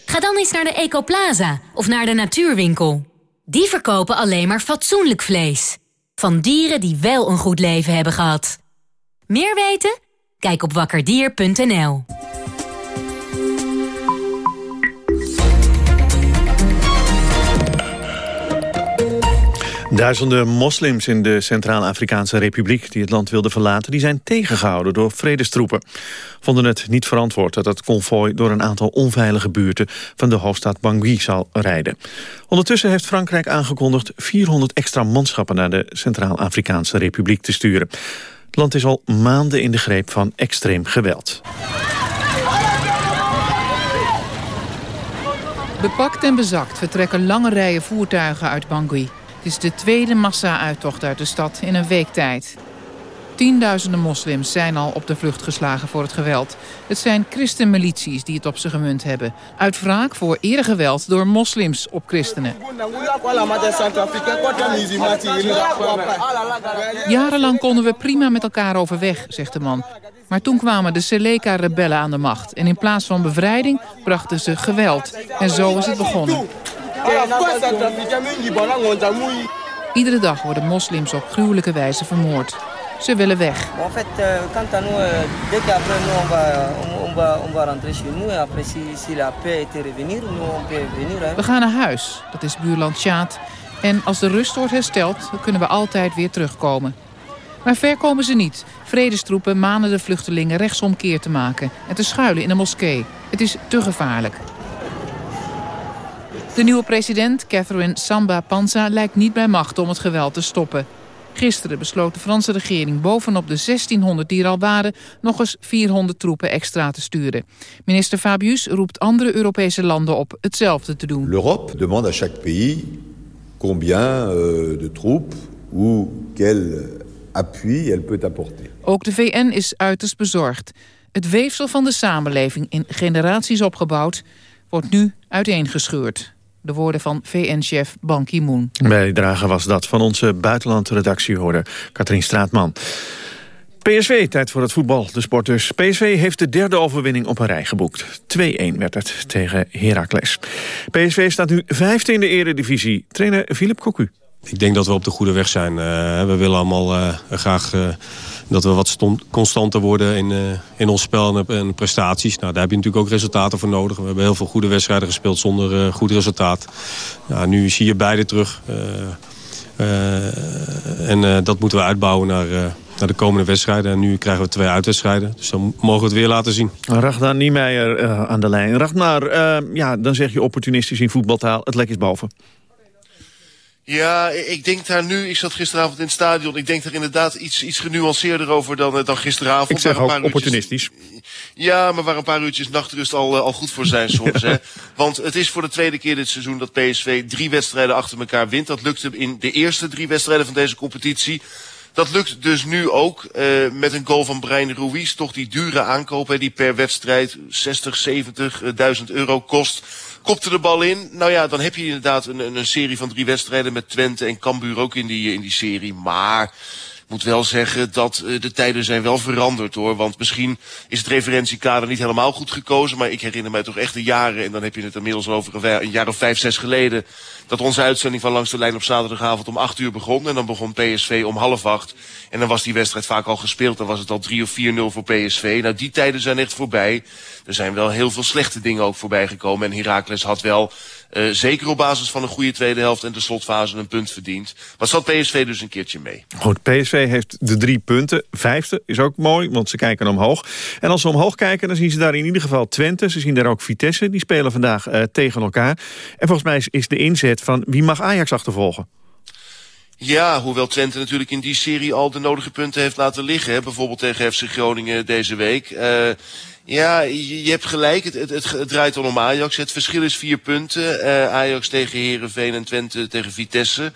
Ga dan eens naar de Ecoplaza of naar de Natuurwinkel. Die verkopen alleen maar fatsoenlijk vlees. Van dieren die wel een goed leven hebben gehad. Meer weten? Kijk op wakkerdier.nl. Duizenden moslims in de Centraal-Afrikaanse Republiek... die het land wilden verlaten, die zijn tegengehouden door vredestroepen. Vonden het niet verantwoord dat het konvooi... door een aantal onveilige buurten van de hoofdstad Bangui zal rijden. Ondertussen heeft Frankrijk aangekondigd... 400 extra manschappen naar de Centraal-Afrikaanse Republiek te sturen. Het land is al maanden in de greep van extreem geweld. Bepakt en bezakt vertrekken lange rijen voertuigen uit Bangui. Het is de tweede massa-uittocht uit de stad in een week tijd. Tienduizenden moslims zijn al op de vlucht geslagen voor het geweld. Het zijn christenmilities die het op ze gemunt hebben. Uit wraak voor eerder door moslims op christenen. Jarenlang konden we prima met elkaar overweg, zegt de man. Maar toen kwamen de Seleka-rebellen aan de macht. En in plaats van bevrijding brachten ze geweld. En zo is het begonnen. Iedere dag worden moslims op gruwelijke wijze vermoord. Ze willen weg. En fait, quant à nous, dès qu'après nous, on va, on, on va, on va rentrer chez nous. Et après, si, si la paix était revenir, nous, on peut venir. Hein. We gaan naar huis, dat is buurland Tjaat. En als de rust wordt hersteld, kunnen we altijd weer terugkomen. Maar ver komen ze niet. Vredestroepen manen de vluchtelingen rechtsomkeer te maken... en te schuilen in een moskee. Het is te gevaarlijk. De nieuwe president, Catherine Samba Panza, lijkt niet bij macht om het geweld te stoppen. Gisteren besloot de Franse regering bovenop de 1600 die er al waren... nog eens 400 troepen extra te sturen. Minister Fabius roept andere Europese landen op hetzelfde te doen. L'Europe demande à chaque pays combien euh, de troupes ou quel appui elle peut apporter. Ook de VN is uiterst bezorgd. Het weefsel van de samenleving in generaties opgebouwd... wordt nu uiteengescheurd. De woorden van VN-chef Ban Ki-moon. Bijdrage was dat van onze buitenlandredactie, hoorde Katrien Straatman. PSV, tijd voor het voetbal, de sport dus. PSV heeft de derde overwinning op een rij geboekt. 2-1 werd het tegen Heracles. PSV staat nu vijfde in de eredivisie. Trainer Philip Cocu. Ik denk dat we op de goede weg zijn. Uh, we willen allemaal uh, graag uh, dat we wat constanter worden in, in ons spel en, en, prestaties. Nou, daar heb je natuurlijk ook resultaten voor nodig. We hebben heel veel goede wedstrijden gespeeld zonder goed resultaat. Nou, nu zie je beide terug. en dat moeten we uitbouwen naar, naar de komende wedstrijden. En nu krijgen we twee uitwedstrijden. Dus dan mogen we het weer laten zien. Ragnar Niemeyer aan de lijn. Ragnar, ja, dan zeg je opportunistisch in voetbaltaal. Het lek is boven. Ja, ik denk daar nu, ik zat gisteravond in het stadion... ik denk daar inderdaad iets, iets genuanceerder over dan, dan gisteravond. Ik zeg ook paar opportunistisch. Uurtjes, ja, maar waar een paar uurtjes nachtrust al, al goed voor zijn soms. hè. Want het is voor de tweede keer dit seizoen dat PSV drie wedstrijden achter elkaar wint. Dat lukte in de eerste drie wedstrijden van deze competitie. Dat lukt dus nu ook uh, met een goal van Brian Ruiz. Toch die dure aankoop hè, die per wedstrijd 60, 70.000 euro kost kopte de bal in. Nou ja, dan heb je inderdaad een, een, een serie van drie wedstrijden met Twente en Cambuur ook in die, in die serie. Maar moet wel zeggen dat uh, de tijden zijn wel veranderd hoor. Want misschien is het referentiekader niet helemaal goed gekozen. Maar ik herinner mij toch echt de jaren. En dan heb je het inmiddels over een jaar of vijf, zes geleden. Dat onze uitzending van Langs de Lijn op zaterdagavond om acht uur begon. En dan begon PSV om half acht. En dan was die wedstrijd vaak al gespeeld. Dan was het al 3 of 4-0 voor PSV. Nou, die tijden zijn echt voorbij. Er zijn wel heel veel slechte dingen ook voorbij gekomen. En Heracles had wel, uh, zeker op basis van een goede tweede helft en de slotfase, een punt verdiend. Maar zat PSV dus een keertje mee. Goed, PSV heeft de drie punten. Vijfde is ook mooi, want ze kijken omhoog. En als ze omhoog kijken, dan zien ze daar in ieder geval Twente. Ze zien daar ook Vitesse. Die spelen vandaag uh, tegen elkaar. En volgens mij is de inzet van wie mag Ajax achtervolgen? Ja, hoewel Twente natuurlijk in die serie al de nodige punten heeft laten liggen. Bijvoorbeeld tegen FC Groningen deze week. Uh, ja, je, hebt gelijk. Het, het, het, draait al om Ajax. Het verschil is vier punten. Uh, Ajax tegen Herenveen en Twente tegen Vitesse.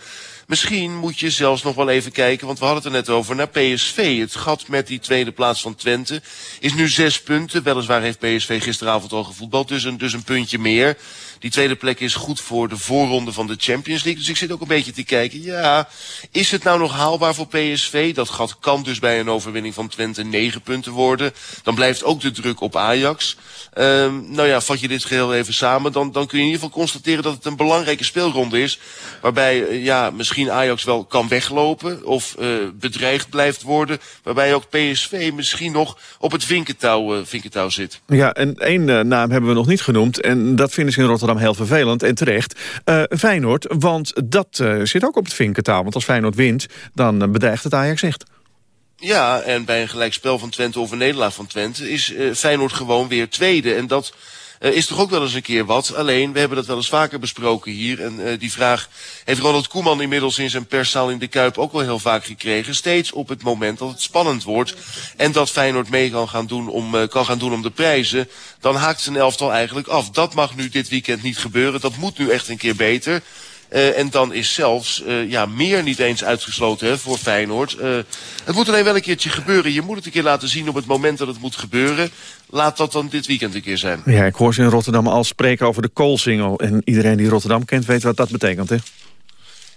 Misschien moet je zelfs nog wel even kijken, want we hadden het er net over, naar PSV. Het gat met die tweede plaats van Twente is nu zes punten. Weliswaar heeft PSV gisteravond al gevoetbald, dus een, dus een puntje meer. Die tweede plek is goed voor de voorronde van de Champions League. Dus ik zit ook een beetje te kijken. Ja, is het nou nog haalbaar voor PSV? Dat gat kan dus bij een overwinning van Twente negen punten worden. Dan blijft ook de druk op Ajax. Um, nou ja, vat je dit geheel even samen. Dan, dan kun je in ieder geval constateren dat het een belangrijke speelronde is. Waarbij uh, ja, misschien Ajax wel kan weglopen. Of uh, bedreigd blijft worden. Waarbij ook PSV misschien nog op het vinkentouw, uh, vinkentouw zit. Ja, en één naam hebben we nog niet genoemd. En dat vinden ze in Rotterdam heel vervelend en terecht. Uh, Feyenoord, want dat uh, zit ook op het vinkentaal. Want als Feyenoord wint, dan uh, bedreigt het Ajax echt. Ja, en bij een gelijkspel van Twente of een nederlaag van Twente... is Feyenoord gewoon weer tweede. En dat uh, is toch ook wel eens een keer wat. Alleen, we hebben dat wel eens vaker besproken hier. En uh, die vraag heeft Ronald Koeman inmiddels in zijn perszaal in de Kuip ook wel heel vaak gekregen. Steeds op het moment dat het spannend wordt. En dat Feyenoord mee kan gaan doen om, uh, kan gaan doen om de prijzen. Dan haakt zijn elftal eigenlijk af. Dat mag nu dit weekend niet gebeuren. Dat moet nu echt een keer beter. Uh, en dan is zelfs uh, ja, meer niet eens uitgesloten hè, voor Feyenoord. Uh, het moet alleen wel een keertje gebeuren. Je moet het een keer laten zien op het moment dat het moet gebeuren. Laat dat dan dit weekend een keer zijn. Ja, ik hoor ze in Rotterdam al spreken over de koolsingel. En iedereen die Rotterdam kent weet wat dat betekent, hè?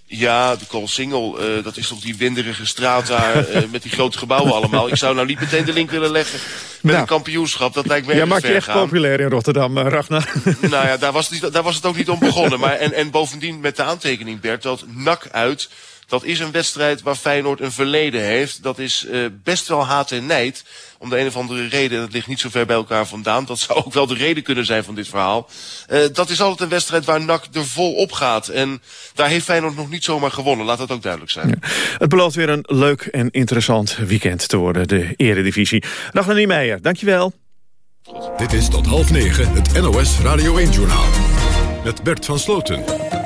Ja, de Koolsingel, uh, dat is toch die winderige straat daar uh, met die grote gebouwen allemaal. Ik zou nou niet meteen de link willen leggen met nou, een kampioenschap. Dat lijkt me Jij maakt je echt gaan. populair in Rotterdam, uh, Ragnar. Nou ja, daar was, het, daar was het ook niet om begonnen. Maar, en, en bovendien met de aantekening, Bert, dat NAC uit Dat is een wedstrijd waar Feyenoord een verleden heeft. Dat is uh, best wel haat en nijd. Om de een of andere reden, en het ligt niet zo ver bij elkaar vandaan... dat zou ook wel de reden kunnen zijn van dit verhaal. Uh, dat is altijd een wedstrijd waar NAC er vol op gaat. En daar heeft Feyenoord nog niet zomaar gewonnen. Laat dat ook duidelijk zijn. Ja. Het belooft weer een leuk en interessant weekend te worden, de Eredivisie. Ragnar Niemeyer, dankjewel. Dit is tot half negen het NOS Radio 1-journaal. Met Bert van Sloten.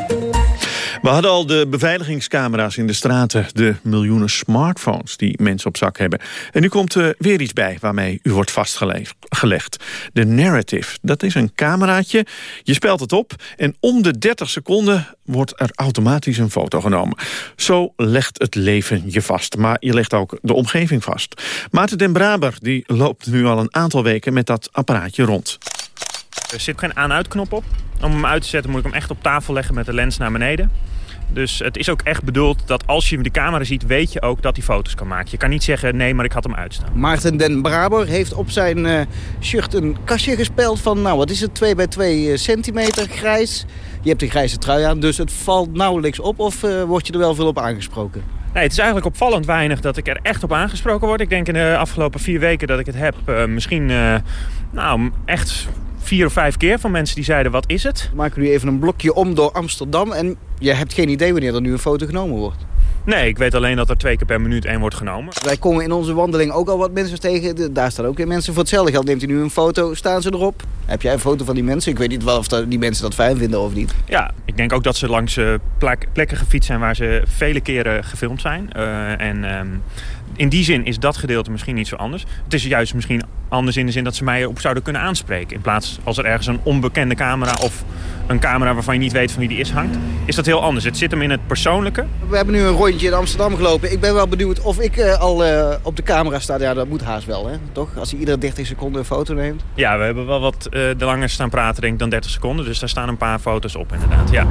We hadden al de beveiligingscamera's in de straten, de miljoenen smartphones die mensen op zak hebben. En nu komt er weer iets bij waarmee u wordt vastgelegd. De narrative, dat is een cameraatje, je spelt het op en om de 30 seconden wordt er automatisch een foto genomen. Zo legt het leven je vast, maar je legt ook de omgeving vast. Maarten den Braber die loopt nu al een aantal weken met dat apparaatje rond. Er zit geen aan-uit-knop op. Om hem uit te zetten moet ik hem echt op tafel leggen met de lens naar beneden. Dus het is ook echt bedoeld dat als je de camera ziet, weet je ook dat hij foto's kan maken. Je kan niet zeggen, nee, maar ik had hem uitstaan. Maarten den Braber heeft op zijn uh, shirt een kastje gespeld van, nou wat is het, 2 bij 2 centimeter grijs. Je hebt een grijze trui aan, dus het valt nauwelijks op of uh, word je er wel veel op aangesproken? Nee, het is eigenlijk opvallend weinig dat ik er echt op aangesproken word. Ik denk in de afgelopen vier weken dat ik het heb, uh, misschien nou, echt vier of vijf keer van mensen die zeiden, wat is het? We maken nu even een blokje om door Amsterdam en je hebt geen idee wanneer er nu een foto genomen wordt. Nee, ik weet alleen dat er twee keer per minuut één wordt genomen. Wij komen in onze wandeling ook al wat mensen tegen. Daar staan ook weer mensen voor hetzelfde geld. Neemt u nu een foto, staan ze erop? Heb jij een foto van die mensen? Ik weet niet wel of die mensen dat fijn vinden of niet. Ja, ik denk ook dat ze langs uh, plekken gefietst zijn waar ze vele keren gefilmd zijn. Uh, en um, in die zin is dat gedeelte misschien niet zo anders. Het is juist misschien anders in de zin dat ze mij op zouden kunnen aanspreken. In plaats als er ergens een onbekende camera of een camera waarvan je niet weet van wie die is hangt, is dat heel anders. Het zit hem in het persoonlijke. We hebben nu een rondje in Amsterdam gelopen. Ik ben wel benieuwd of ik uh, al uh, op de camera sta. Ja, dat moet haast wel, hè? toch? Als hij iedere 30 seconden een foto neemt. Ja, we hebben wel wat uh, de langer staan praten denk ik, dan 30 seconden. Dus daar staan een paar foto's op inderdaad, ja.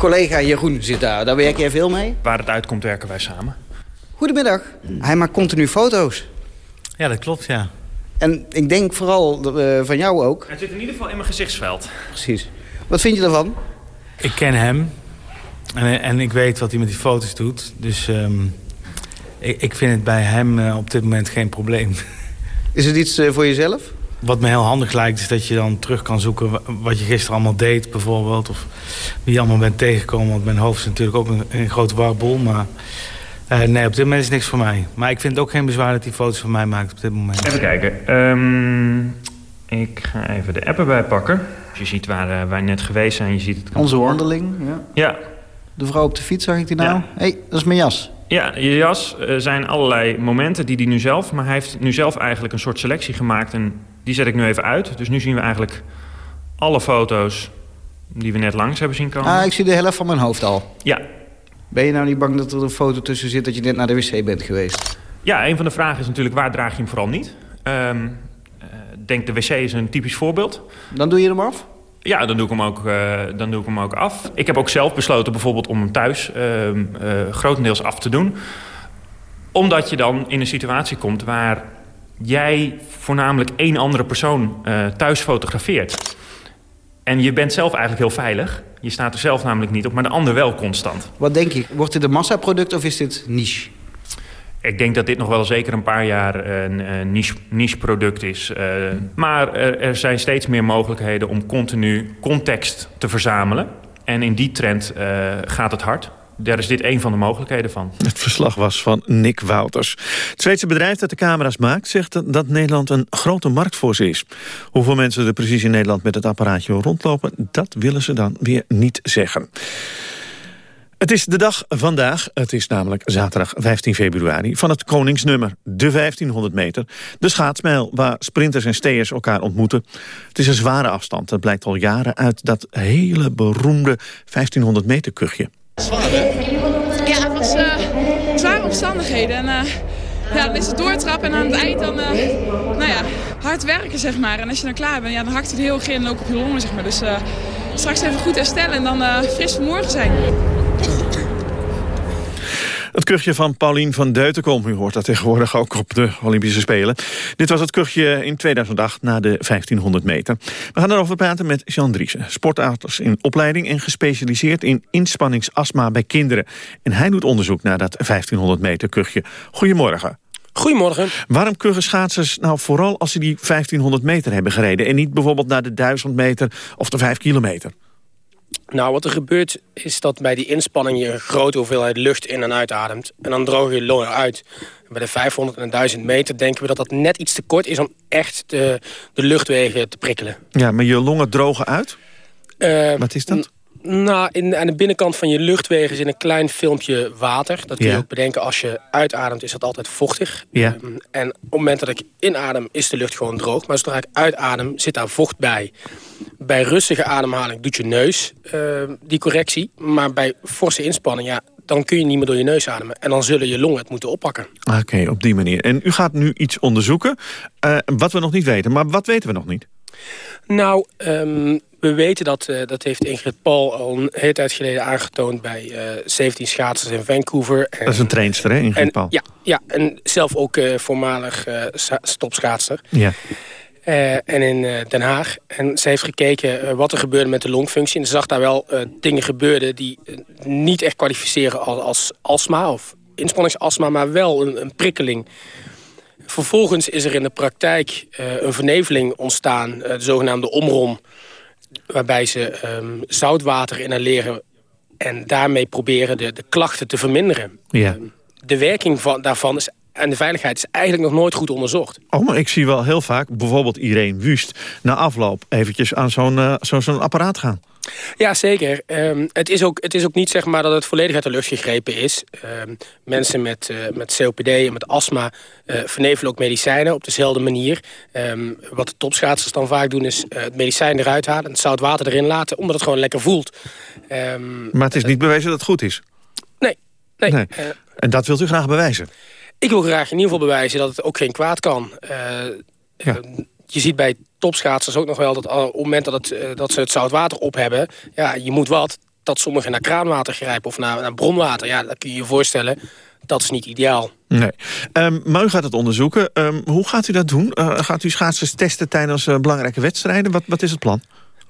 Collega Jeroen zit daar. Daar werk jij veel mee? Waar het uitkomt werken wij samen. Goedemiddag. Hij maakt continu foto's. Ja, dat klopt, ja. En ik denk vooral uh, van jou ook. Hij zit in ieder geval in mijn gezichtsveld. Precies. Wat vind je ervan? Ik ken hem. En, en ik weet wat hij met die foto's doet. Dus um, ik, ik, vind het bij hem uh, op dit moment geen probleem. Is het iets uh, voor jezelf? Wat me heel handig lijkt is dat je dan terug kan zoeken wat je gisteren allemaal deed bijvoorbeeld. Of wie je allemaal bent tegengekomen. Want mijn hoofd is natuurlijk ook een, een grote warboel. Maar uh, nee, op dit moment is niks voor mij. Maar ik vind het ook geen bezwaar dat hij foto's van mij maakt op dit moment. Even kijken. Um, ik ga even de app erbij pakken. Als je ziet waar uh, wij net geweest zijn. Je ziet het Onze wandeling, ja. Ja. De vrouw op de fiets, zag ik die nou? Hé, ja. hey, dat is mijn jas. Ja, je jas uh, zijn allerlei momenten die hij nu zelf... maar hij heeft nu zelf eigenlijk een soort selectie gemaakt... en die zet ik nu even uit. Dus nu zien we eigenlijk alle foto's die we net langs hebben zien komen. Ah, ik zie de helft van mijn hoofd al. Ja. Ben je nou niet bang dat er een foto tussen zit dat je net naar de wc bent geweest? Ja, een van de vragen is natuurlijk waar draag je hem vooral niet? Um, uh, denk de wc is een typisch voorbeeld. Dan doe je hem af? Ja, dan doe, ik hem ook, uh, dan doe ik hem ook af. Ik heb ook zelf besloten bijvoorbeeld om hem thuis uh, uh, grotendeels af te doen. Omdat je dan in een situatie komt waar jij voornamelijk één andere persoon uh, thuis fotografeert. En je bent zelf eigenlijk heel veilig. Je staat er zelf namelijk niet op, maar de ander wel constant. Wat denk je? Wordt dit een massaproduct of is dit niche? Ik denk dat dit nog wel zeker een paar jaar een, een niche, niche product is. Uh, maar er, er, zijn steeds meer mogelijkheden om continu context te verzamelen. En in die trend uh, gaat het hard. Daar is dit een van de mogelijkheden van. Het verslag was van Nick Wouters. Het Zweedse bedrijf dat de camera's maakt... zegt dat Nederland een grote markt voor ze is. Hoeveel mensen er precies in Nederland met het apparaatje rondlopen... dat willen ze dan weer niet zeggen. Het is de dag vandaag, het is namelijk zaterdag 15 februari... van het Koningsnummer, de 1500 meter. De schaatsmijl waar sprinters en steers elkaar ontmoeten. Het is een zware afstand, dat blijkt al jaren uit dat hele beroemde 1500 meter kuchje. Ja, het was uh, zware omstandigheden. En, uh, ja, dan is het doortrappen en aan het eind dan, uh, nou ja, hard werken, zeg maar. En als je dan klaar bent, ja, dan hakt het heel gin ook op je longen, zeg maar. Dus straks even goed herstellen en dan fris voor morgen zijn. Het kuchje van Paulien van Deutenkom. U hoort dat tegenwoordig ook op de Olympische Spelen. Dit was het kuchje in 2008 na de 1500 meter. We gaan erover praten met Jean Driessen. Sportarts in opleiding en gespecialiseerd in inspanningsastma bij kinderen. En hij doet onderzoek naar dat 1500 meter kuchje. Goedemorgen. Goedemorgen. Waarom kuchen schaatsers nou vooral als ze die 1500 meter hebben gereden... en niet bijvoorbeeld naar de 1000 meter of de 5 kilometer? Nou, wat er gebeurt is dat bij die inspanning je een grote hoeveelheid lucht in en uitademt. En dan droog je longen uit. bij de 500 en 1000 meter denken we dat dat net iets te kort is om echt de, de luchtwegen te prikkelen. Ja, maar je longen drogen uit? Uh, wat is dat? Nou, in, aan de binnenkant van je luchtwegen zit een klein filmpje water. Dat kun je ook bedenken. Als je uitademt is dat altijd vochtig. Ja. Um, en op het moment dat ik inadem is de lucht gewoon droog. Maar zodra ik uitadem zit daar vocht bij. Bij rustige ademhaling doet je neus uh, die correctie. Maar bij forse inspanning, ja, dan kun je niet meer door je neus ademen. En dan zullen je longen het moeten oppakken. Oké, op die manier. En u gaat nu iets onderzoeken, uh, wat we nog niet weten. Maar wat weten we nog niet? Nou, um, we weten dat, uh, dat heeft Ingrid Paul al een hele tijd geleden aangetoond... bij uh, 17 schaatsers in Vancouver. En, dat is een trainster, hè, Ingrid en, Paul? Ja, ja, en zelf ook voormalig stopschaatser. Ja. En in Den Haag. En ze heeft gekeken wat er gebeurde met de longfunctie. En ze zag daar wel dingen gebeuren die niet echt kwalificeren als, als astma... of inspanningsastma, maar wel een, een prikkeling... Vervolgens is er in de praktijk een verneveling ontstaan, de zogenaamde omrom waarbij ze um, zoutwater inhaleren en daarmee proberen de, de klachten te verminderen. Ja. De werking van, daarvan is, en de veiligheid is eigenlijk nog nooit goed onderzocht. Oh, maar ik zie wel heel vaak bijvoorbeeld iedereen Wust... na afloop eventjes aan zo'n uh, zo'n zo apparaat gaan. Ja, zeker. Um, het, is ook, het is ook niet zeg maar, dat het volledig uit de lucht gegrepen is. Um, mensen met, uh, met COPD en met astma uh, vernevelen ook medicijnen op dezelfde manier. Um, wat de topschaatsers dan vaak doen is uh, het medicijn eruit halen... en het zout water erin laten, omdat het gewoon lekker voelt. maar het is niet bewezen dat het goed is? Nee. nee. nee. en dat wilt u graag bewijzen? Ik wil graag in ieder geval bewijzen dat het ook geen kwaad kan. Ja je ziet bij topschaatsers ook nog wel dat op het moment dat, het, dat ze het zoutwater op hebben... ja, je moet wat, dat sommigen naar kraanwater grijpen of naar, naar bronwater. Ja, dat kun je je voorstellen. Dat is niet ideaal. Nee. Um, maar u gaat het onderzoeken. Um, hoe gaat u dat doen? Uh, gaat u schaatsers testen tijdens uh, belangrijke wedstrijden? Wat, wat is het plan?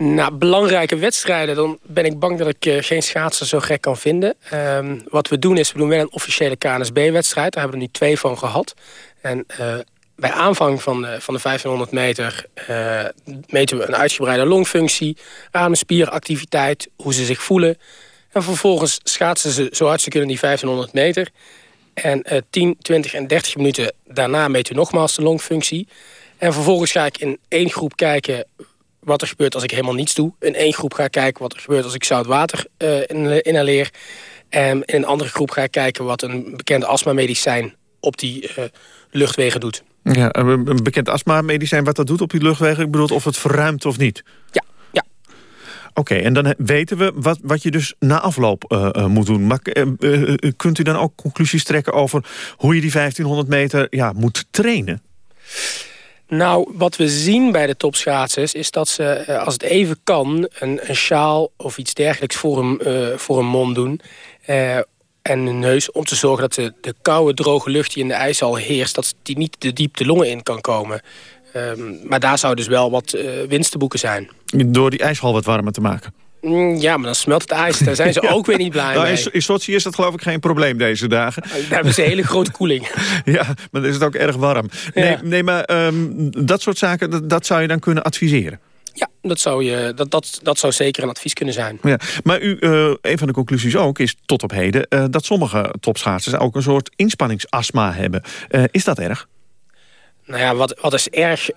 Nou, belangrijke wedstrijden, dan ben ik bang dat ik uh, geen schaatsen zo gek kan vinden. Um, wat we doen is, we doen wel een officiële KNSB-wedstrijd. Daar hebben we er nu twee van gehad. En bij aanvang van de, van de 1500 meter meten we een uitgebreide longfunctie, ademspieractiviteit, hoe ze zich voelen. En vervolgens schaatsen ze zo hard ze kunnen die 1500 meter. En uh, 10, 20 en 30 minuten daarna meten we nogmaals de longfunctie. En vervolgens ga ik in één groep kijken wat er gebeurt als ik helemaal niets doe. In één groep ga ik kijken wat er gebeurt als ik zout water uh, inhaleer. En in een andere groep ga ik kijken wat een bekende astmamedicijn op die uh, luchtwegen doet. Ja, een bekend astma-medicijn wat dat doet op die luchtwegen. Ik bedoel, of het verruimt of niet. Ja, ja. Oké, okay, en dan weten we wat, wat je dus na afloop uh, uh, moet doen. Maar kunt u dan ook conclusies trekken over hoe je die 1500 meter ja, moet trainen? Nou, wat we zien bij de topschaatsers is dat ze, als het even kan... een, een sjaal of iets dergelijks voor een, voor een mond doen en de neus... om te zorgen dat de, de koude, droge lucht die in de ijshal heerst... dat die niet de diep de longen in kan komen. Um, maar daar zou dus wel wat uh, winst te boeken zijn. Door die ijshal wat warmer te maken? Mm, ja, maar dan smelt het ijs. Daar zijn ze ja. ook weer niet blij nou, mee. In, Sochi is dat geloof ik geen probleem deze dagen. Daar hebben ze een hele grote koeling. ja, maar dan is het ook erg warm. Nee, ja. nee maar um, dat soort zaken, dat, dat zou je dan kunnen adviseren? Ja, dat zou, je, dat, dat, dat zou zeker een advies kunnen zijn. Ja, maar u, uh, een van de conclusies ook is tot op heden... Uh, dat sommige topschaatsers ook een soort inspanningsastma hebben. Uh, is dat erg? Nou ja, wat, wat is erg?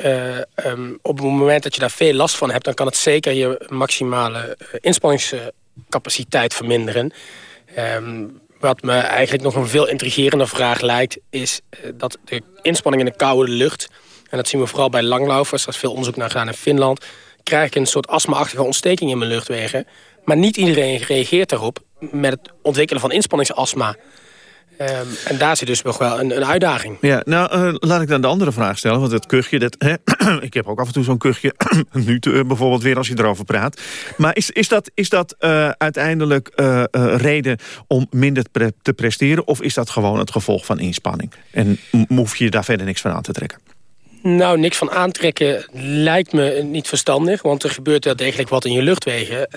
Um, op het moment dat je daar veel last van hebt... dan kan het zeker je maximale inspanningscapaciteit verminderen. Um, wat me eigenlijk nog een veel intrigerende vraag lijkt... is dat de inspanning in de koude lucht... en dat zien we vooral bij langlaufers... er is veel onderzoek naar gedaan in Finland krijg ik een soort astma-achtige ontsteking in mijn luchtwegen. Maar niet iedereen reageert daarop met het ontwikkelen van inspanningsastma. Ehm, en daar zit dus nog wel een, een uitdaging. Ja, nou, eh, laat ik dan de andere vraag stellen. Want het kuchje, dat, hè, ik heb ook af en toe zo'n kuchje. nu te, bijvoorbeeld weer als je erover praat. Maar is, is dat, is dat uh, uiteindelijk uh, reden om minder pre te presteren? Of is dat gewoon het gevolg van inspanning? En hoef je daar verder niks van aan te trekken? Nou, niks van aantrekken lijkt me niet verstandig. Want er gebeurt wel degelijk wat in je luchtwegen.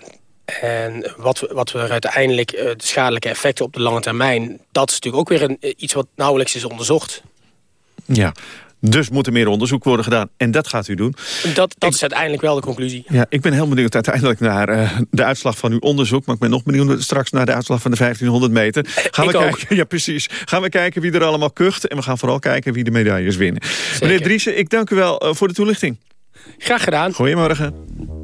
En wat, wat we uiteindelijk, de schadelijke effecten op de lange termijn... dat is natuurlijk ook weer een, iets wat nauwelijks is onderzocht. Ja, dus moet er meer onderzoek worden gedaan. En dat gaat u doen. Dat, dat is uiteindelijk wel de conclusie. Ja, ik ben heel benieuwd uiteindelijk naar uh, de uitslag van uw onderzoek. Maar ik ben nog benieuwd straks naar de uitslag van de 1500 meter. Gaan ik we ook. kijken, ja, precies. Gaan we kijken wie er allemaal kucht. En we gaan vooral kijken wie de medailles winnen. Zeker. Meneer Driessen, ik dank u wel uh, voor de toelichting. Graag gedaan. Goedemorgen.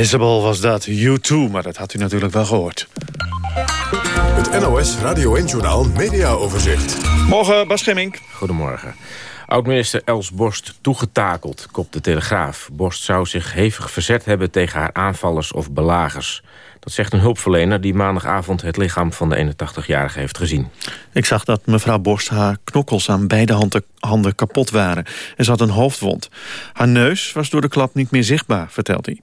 Invisible was dat, U2, maar dat had u natuurlijk wel gehoord. Het NOS Radio 1-journaal Mediaoverzicht. Morgen, Bas Schemmink. Goedemorgen. Oud-minister Els Borst toegetakeld, kopt de Telegraaf. Borst zou zich hevig verzet hebben tegen haar aanvallers of belagers. Dat zegt een hulpverlener die maandagavond het lichaam van de 81-jarige heeft gezien. Ik zag dat mevrouw Borst haar knokkels aan beide handen, kapot waren. En ze had een hoofdwond. Haar neus was door de klap niet meer zichtbaar, vertelt hij.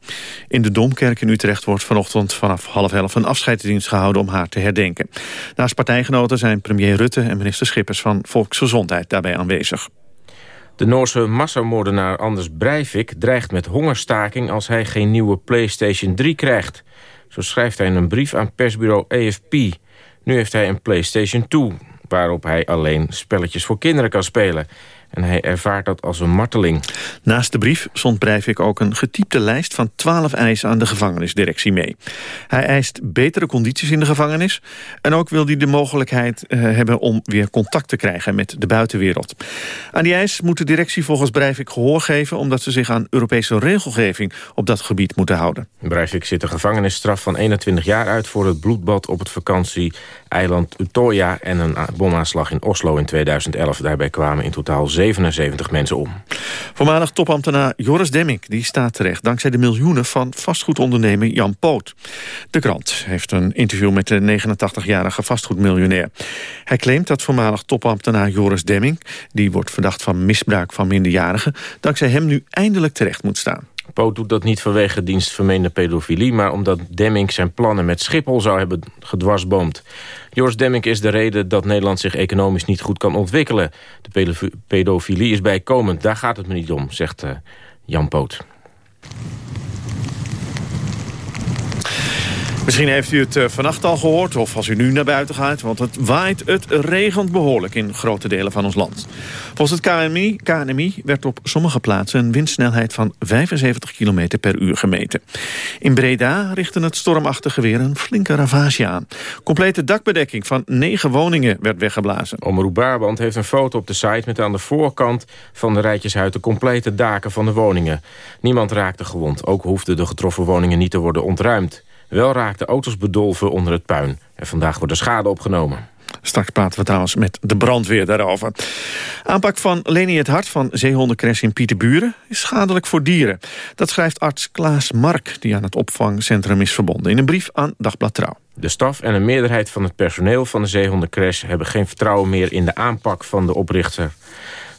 In de Domkerk in Utrecht wordt vanochtend vanaf half elf... een afscheidsdienst gehouden om haar te herdenken. Naast partijgenoten zijn premier Rutte en minister Schippers... van Volksgezondheid daarbij aanwezig. De Noorse massamoordenaar Anders Breivik dreigt met hongerstaking... als hij geen nieuwe PlayStation 3 krijgt. Zo schrijft hij een brief aan persbureau AFP. Nu heeft hij een PlayStation 2, waarop hij alleen spelletjes voor kinderen kan spelen. En hij ervaart dat als een marteling. Naast de brief zond Breivik ook een getypte lijst van 12 eisen aan de gevangenisdirectie mee. Hij eist betere condities in de gevangenis en ook wil hij de mogelijkheid eh, hebben om weer contact te krijgen met de buitenwereld. Aan die eis moet de directie volgens Breivik gehoor geven omdat ze zich aan Europese regelgeving op dat gebied moeten houden. Breivik zit een gevangenisstraf van 21 jaar uit voor het bloedbad op het vakantieeiland Utoya en een bomaanslag in Oslo in 2011. Daarbij kwamen in totaal 77 mensen om. Voormalig topambtenaar Joris Demming die staat terecht... dankzij de miljoenen van vastgoedondernemer Jan Poot. De krant heeft een interview met de 89-jarige vastgoedmiljonair. Hij claimt dat voormalig topambtenaar Joris Demming... die wordt verdacht van misbruik van minderjarigen... dankzij hem nu eindelijk terecht moet staan. Poot doet dat niet vanwege dienst vermeende pedofilie... maar omdat Demming zijn plannen met Schiphol zou hebben gedwarsboomd. Joris Demming is de reden dat Nederland zich economisch niet goed kan ontwikkelen. De pedofilie is bijkomend, daar gaat het me niet om, zegt uh, Jan Poot. Misschien heeft u het uh, vannacht al gehoord, of als u nu naar buiten gaat... want het waait, het regent behoorlijk in grote delen van ons land. Volgens het KNMI, KNMI werd op sommige plaatsen een windsnelheid van 75 km per uur gemeten. In Breda richtte het stormachtige weer een flinke ravage aan. Complete dakbedekking van negen woningen werd weggeblazen. Omroep Brabant heeft een foto op de site met aan de voorkant van de rijtjeshuid... de complete daken van de woningen. Niemand raakte gewond, ook hoefden de getroffen woningen niet te worden ontruimd. Wel raakten auto's bedolven onder het puin. En vandaag wordt de schade opgenomen. Straks praten we trouwens met de brandweer daarover. Aanpak van Leni het Hart van zeehondencres in Pieterburen... is schadelijk voor dieren. Dat schrijft arts Klaas Mark, die aan het opvangcentrum is verbonden... in een brief aan Dagblad Trouw. De staf en een meerderheid van het personeel van de zeehondencres... hebben geen vertrouwen meer in de aanpak van de oprichter.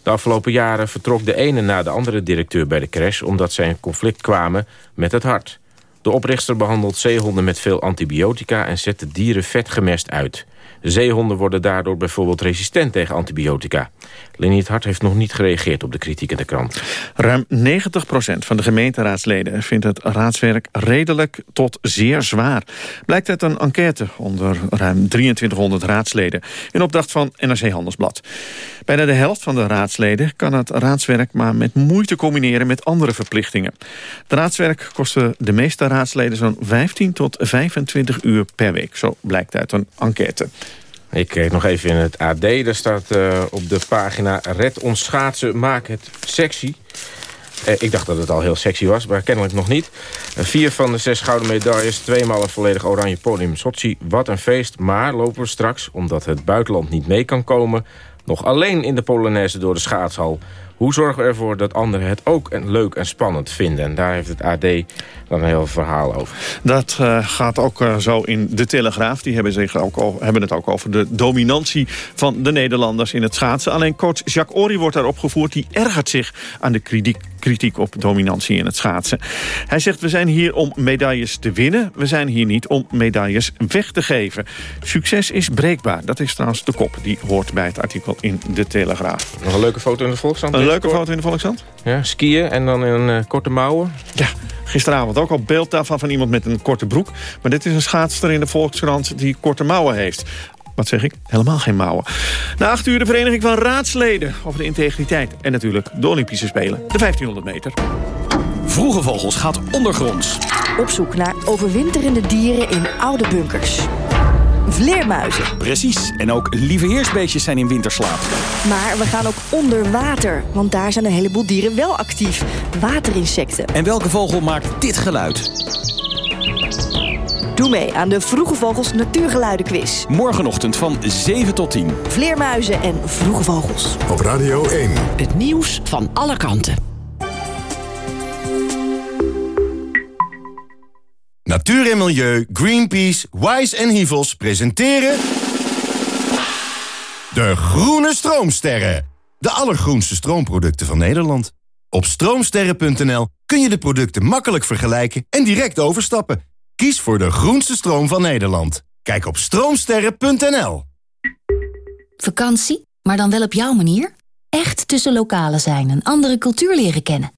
De afgelopen jaren vertrok de ene na de andere directeur bij de crash... omdat zij in conflict kwamen met het hart. De oprichter behandelt zeehonden met veel antibiotica... en zet de dieren vetgemest uit. Zeehonden worden daardoor bijvoorbeeld resistent tegen antibiotica. Leni het Hart heeft nog niet gereageerd op de kritiek in de krant. Ruim 90% van de gemeenteraadsleden vindt het raadswerk redelijk tot zeer zwaar. Blijkt uit een enquête onder ruim 2300 raadsleden... in opdracht van NRC Handelsblad. Bijna de helft van de raadsleden kan het raadswerk maar met moeite combineren met andere verplichtingen. De raadswerk kostte de meeste raadsleden zo'n 15 tot 25 uur per week. Zo blijkt uit een enquête. Ik kijk nog even in het AD. Daar staat uh, op de pagina... Red ons schaatsen, maak het sexy. Uh, ik dacht dat het al heel sexy was, maar kennelijk nog niet. Uh, vier van de zes gouden medailles, tweemaal een volledig oranje podium. Sochi, wat een feest. Maar lopen we straks, omdat het buitenland niet mee kan komen... nog alleen in de Polonaise door de schaatshal... Hoe zorgen we ervoor dat anderen het ook leuk en spannend vinden? En daar heeft het AD dan een heel verhaal over. Dat uh, gaat ook uh, zo in de Telegraaf. Die hebben, zich ook al, hebben het ook over de dominantie van de Nederlanders in het schaatsen. Alleen coach Jacques Ory wordt daar opgevoerd. Die ergert zich aan de kritiek, kritiek op dominantie in het schaatsen. Hij zegt, we zijn hier om medailles te winnen. We zijn hier niet om medailles weg te geven. Succes is breekbaar. Dat is trouwens de kop. Die hoort bij het artikel in de Telegraaf. Nog een leuke foto in de Volkskrant. Een leuke foto in de Volkskrant? Ja, skiën en dan in uh, korte mouwen. Ja, gisteravond ook al beeld daarvan van iemand met een korte broek. Maar dit is een schaatster in de Volkskrant die korte mouwen heeft. Wat zeg ik? Helemaal geen mouwen. Na acht uur de Vereniging van Raadsleden over de integriteit. En natuurlijk de Olympische Spelen, de 1500 meter. Vroege Vogels gaat ondergronds. Op zoek naar overwinterende dieren in oude bunkers. Vleermuizen. Precies, en ook lieve heersbeestjes zijn in winterslaap. Maar we gaan ook onder water, want daar zijn een heleboel dieren wel actief. Waterinsecten. En welke vogel maakt dit geluid? Doe mee aan de Vroege Vogels Natuurgeluidenquiz. Morgenochtend van 7 tot 10. Vleermuizen en vroege vogels. Op Radio 1. Het nieuws van alle kanten. Natuur en Milieu, Greenpeace, Wise en Hivels presenteren... De Groene Stroomsterren. De allergroenste stroomproducten van Nederland. Op stroomsterren.nl kun je de producten makkelijk vergelijken en direct overstappen. Kies voor de groenste stroom van Nederland. Kijk op stroomsterren.nl. Vakantie, maar dan wel op jouw manier? Echt tussen lokalen zijn en andere cultuur leren kennen.